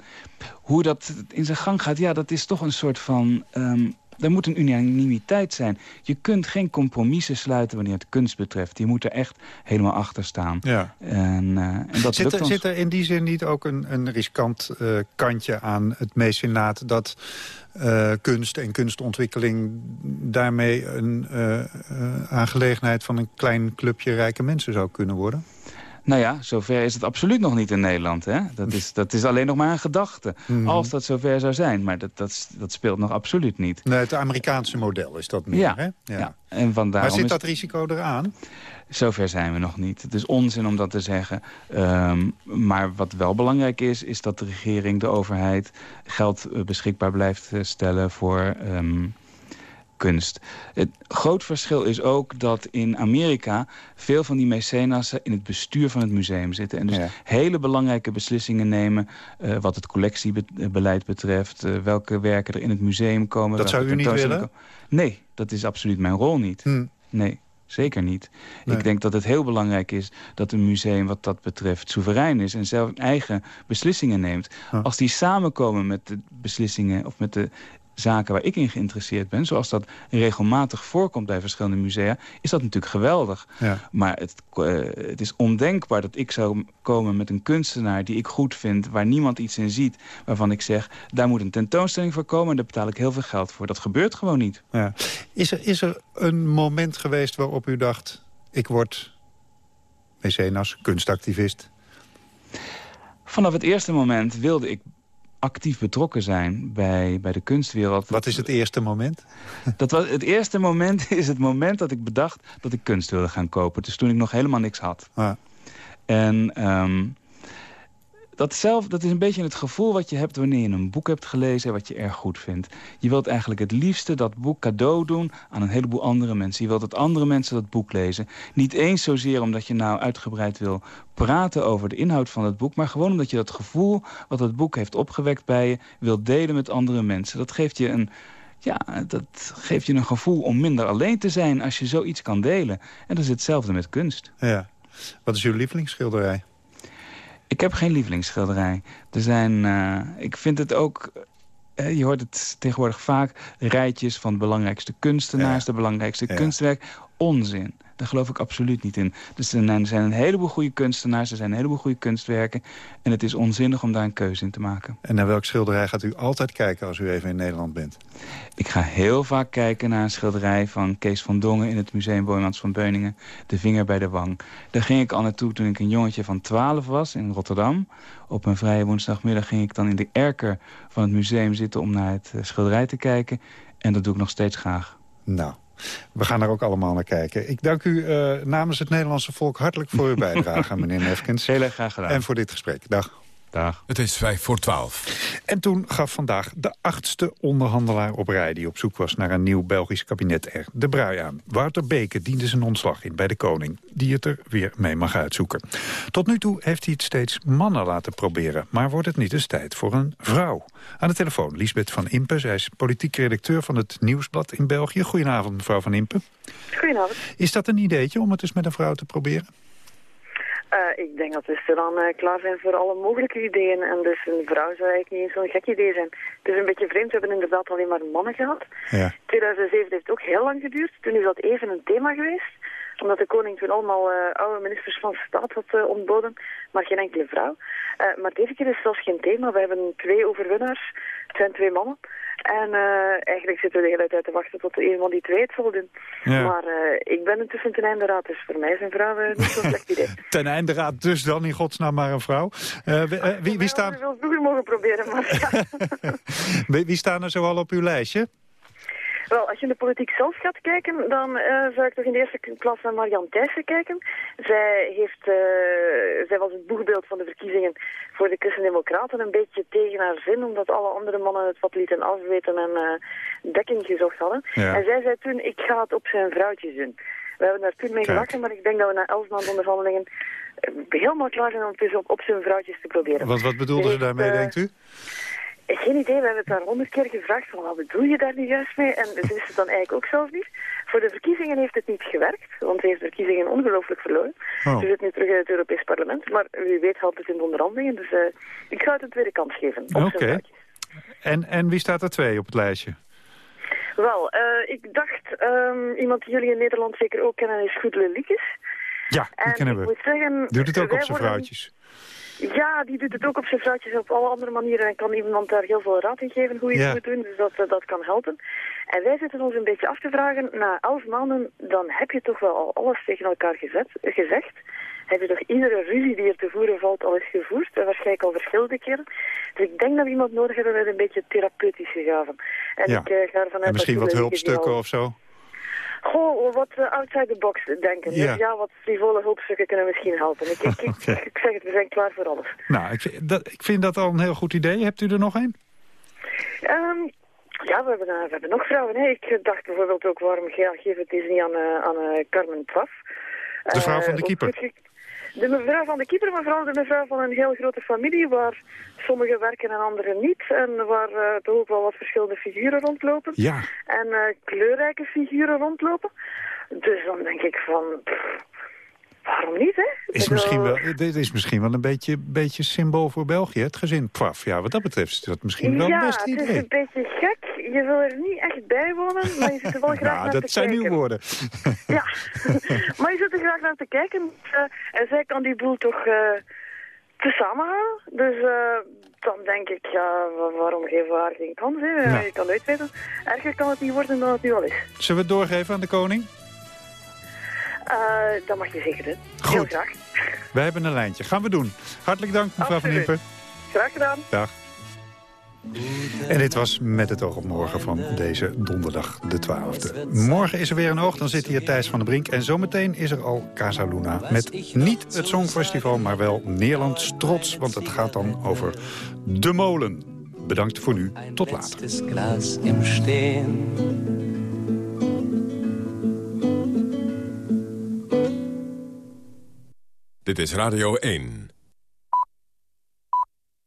hoe dat in zijn gang gaat, ja, dat is toch een soort van... ehm, er moet een unanimiteit zijn. Je kunt geen compromissen sluiten wanneer het kunst betreft. Je moet er echt helemaal achter staan. Ja. En, eh, en dat Zit er, ons. zit er in die zin niet ook een, een riskant eh, kantje aan het mecenaat... dat eh, kunst en kunstontwikkeling daarmee een eh, eh, aangelegenheid... van een klein clubje rijke mensen zou kunnen worden? Nou ja, zover is het absoluut nog niet in Nederland. Hè? Dat, is, dat is alleen nog maar een gedachte. Mhm. Als dat zover zou zijn. Maar dat, dat, dat speelt nog absoluut niet. Nee, het Amerikaanse model is dat meer, Ja, hè? ja. En vandaar Maar zit is- dat risico eraan? Zover zijn we nog niet. Het is onzin om dat te zeggen. Ehm, maar wat wel belangrijk is, is dat de regering, de overheid... geld eh, beschikbaar blijft eh, stellen voor ehm, kunst. Het groot verschil is ook dat in Amerika... veel van die mecenassen in het bestuur van het museum zitten. En dus hele belangrijke beslissingen nemen... eh, wat het collectiebeleid betreft. eh, welke werken er in het museum komen. Dat zou u niet willen? komen. Nee, dat is absoluut mijn rol niet. Nee, zeker niet. Nee. Ik denk dat het heel belangrijk is dat een museum wat dat betreft soeverein is... en zelf eigen beslissingen neemt. Als die samenkomen met de beslissingen of met de zaken waar ik in geïnteresseerd ben... zoals dat regelmatig voorkomt bij verschillende musea... is dat natuurlijk geweldig. Ja. Maar het, eh, het is ondenkbaar dat ik zou komen met een kunstenaar die ik goed vind... waar niemand iets in ziet, waarvan ik zeg... daar moet een tentoonstelling voor komen en daar betaal ik heel veel geld voor. Dat gebeurt gewoon niet. Ja. Is, er, is er een moment geweest waarop u dacht... ik word mecenas, kunstactivist. Vanaf het eerste moment wilde ik actief betrokken zijn bij, bij de kunstwereld. Wat is het eerste moment? Dat was, het eerste moment is het moment dat ik bedacht dat ik kunst wilde gaan kopen. Dus toen ik nog helemaal niks had. Ah. En ehm, dat, zelf, dat is een beetje het gevoel wat je hebt wanneer je een boek hebt gelezen... wat je erg goed vindt. Je wilt eigenlijk het liefste dat boek cadeau doen aan een heleboel andere mensen. Je wilt dat andere mensen dat boek lezen. Niet eens zozeer omdat je nou uitgebreid wil praten over de inhoud van het boek... maar gewoon omdat je dat gevoel wat het boek heeft opgewekt bij je... wilt delen met andere mensen. Dat geeft je een... Ja, dat geeft je een gevoel om minder alleen te zijn als je zoiets kan delen. En dat is hetzelfde met kunst. Ja. Wat is uw lievelingsschilderij? Ik heb geen lievelingsschilderij. Er zijn, eh, ik vind het ook... eh, je hoort het tegenwoordig vaak. Rijtjes van de belangrijkste kunstenaars, de belangrijkste Ja. kunstwerk. Onzin. Daar geloof ik absoluut niet in. Dus er zijn- een heleboel goede kunstenaars, er zijn een heleboel goede kunstwerken. En het is onzinnig om daar een keuze in te maken. En naar welk schilderij gaat u altijd kijken als u even in Nederland bent? Ik ga heel vaak kijken naar een schilderij van Kees van Dongen... in het Museum Boijmans van Beuningen, De Vinger bij de Wang. Daar ging ik al naartoe toen ik een jongetje van 12 was in Rotterdam. Op een vrije woensdagmiddag ging ik dan in de erker van het museum zitten... om naar het eh, schilderij te kijken. En dat doe ik nog steeds graag. Nou, we gaan er ook allemaal naar kijken. Ik dank u eh, namens het Nederlandse volk hartelijk voor uw bijdrage, meneer Nefkens. Heel erg graag gedaan. En voor dit gesprek. Dag. Dag. Het is vijf voor twaalf. En toen gaf vandaag de achtste onderhandelaar op rij... die op zoek was naar een nieuw Belgisch kabinet er de brui aan. Wouter Beke diende zijn ontslag in bij de koning... die het er weer mee mag uitzoeken. Tot nu toe heeft hij het steeds mannen laten proberen... maar wordt het niet eens tijd voor een vrouw? Aan de telefoon Lisbeth van Impe. Zij is politiek redacteur van het Nieuwsblad in België. Goedenavond, mevrouw van Impe. Goedenavond. Is dat een ideetje om het eens met een vrouw te proberen? Eh, ik denk dat we stilaan eh klaar zijn voor alle mogelijke ideeën. En dus een vrouw zou eigenlijk niet eens zo'n gek idee zijn. Het is een beetje vreemd, we hebben inderdaad alleen maar mannen gehad. Ja. 2007 heeft ook heel lang geduurd. Toen is dat even een thema geweest. Omdat de koning toen allemaal eh, oude ministers van staat had eh, ontboden. Maar geen enkele vrouw. Eh, maar deze keer is het zelfs geen thema. We hebben twee overwinnaars. Het zijn twee mannen. En eigenlijk zitten we de hele tijd te wachten tot een van die twee het zal doen. Ja. Maar ik ben intussen ten einde raad. Dus voor mij is een vrouw niet zo'n slecht idee. Ten einde raad dus dan in godsnaam maar een vrouw. Wie, wie, wie, staan, Ik wil vroeger mogen proberen, maar ja. wie, wie staan er zoal op uw lijstje? Wel, als je in de politiek zelf gaat kijken, dan eh, zou ik toch in de eerste plaats naar Marianne Thijssen kijken. Zij, heeft, eh, zij was het boegbeeld van de verkiezingen voor de Christen-Democraten. Een beetje tegen haar zin, omdat alle andere mannen het wat lieten afweten en eh, dekking gezocht hadden. Ja. En zij zei toen, ik ga het op zijn vrouwtjes doen. We hebben daar toen mee gelachen, maar ik denk dat we na elf maanden onderhandelingen helemaal klaar zijn om het dus op, op zijn vrouwtjes te proberen. Want wat bedoelden ze daarmee, denkt u? Geen idee, we hebben het daar honderd keer gevraagd van wat bedoel je daar nu juist mee? En ze wist het dan eigenlijk ook zelf niet. Voor de verkiezingen heeft het niet gewerkt, want ze heeft de verkiezingen ongelooflijk verloren. Oh. Ze zit nu terug in het Europees Parlement, maar wie weet helpt het in de onderhandelingen. Dus eh, ik ga het een tweede kans geven. Oké. En, en wie staat er twee op het lijstje? Wel, eh, ik dacht, ehm, iemand die jullie in Nederland zeker ook kennen is Goedele Liekes. Ja, die En kennen ik we. moet zeggen, Doet het ook op zijn worden- vrouwtjes. Ja, die doet het ook op zijn vrouwtjes op alle andere manieren en kan iemand daar heel veel raad in geven hoe je Ja. het moet doen. Dus dat, eh, dat kan helpen. En wij zitten ons een beetje af te vragen, na elf maanden, dan heb je toch wel al alles tegen elkaar gezet, gezegd. Heb je toch iedere ruzie die er te voeren valt al eens gevoerd, en waarschijnlijk al verschillende keren. Dus ik denk dat we iemand nodig hebben met een beetje therapeutische gaven. En Ja. ik eh, ga ervan uit En misschien dat wat hulpstukken al- of zo? Goh, wat eh, outside the box denken. Ja. Dus ja, wat frivole hulpstukken kunnen misschien helpen. Ik, ik, ik, zeg het, we zijn klaar voor alles. Nou, ik vind, dat, ik vind dat al een heel goed idee. Hebt u er nog een? Ehm, ja, we hebben, eh, we hebben nog vrouwen. Hè. Ik dacht bijvoorbeeld ook, waarom ge- geven we het eens niet aan, eh, aan Carmen Pfaff? De vrouw van de keeper. De mevrouw van de keeper, maar vooral de mevrouw van een heel grote familie, waar sommigen werken en anderen niet. En waar eh, toch ook wel wat verschillende figuren rondlopen. Ja. En eh, kleurrijke figuren rondlopen. Dus dan denk ik van, pff, waarom niet, hè? Is misschien wel, dit is misschien wel een beetje, beetje symbool voor België, het gezin Paf. Ja, wat dat betreft is dat misschien wel ja, een best het is idee. een beetje gek. Je wil er niet echt bij wonen, maar je zit er wel graag Nou, naar dat te zijn kijken. uw woorden. Ja, maar je zit er graag naar te kijken. eh, en zij kan die boel toch eh te samenhalen. Dus eh, dan denk ik, ja, wa- waarom geven we haar geen kans? Hè? Nou. Je kan nooit weten. Erger kan het niet worden dan het nu al is. Zullen we het doorgeven aan de koning? Eh, dat mag je zeker doen. Heel Goed. graag. Wij hebben een lijntje. Gaan we doen. Hartelijk dank, mevrouw Van Absoluut. Impe. Graag gedaan. Dag. En dit was Met het oog op morgen van deze donderdag de 12e. Morgen is er weer een oog, dan zit hier Thijs van der Brink. En zometeen is er al Casa Luna. Met niet het Songfestival, maar wel Nederlands trots. Want het gaat dan over De Molen. Bedankt voor nu. Tot later. Dit is Radio 1.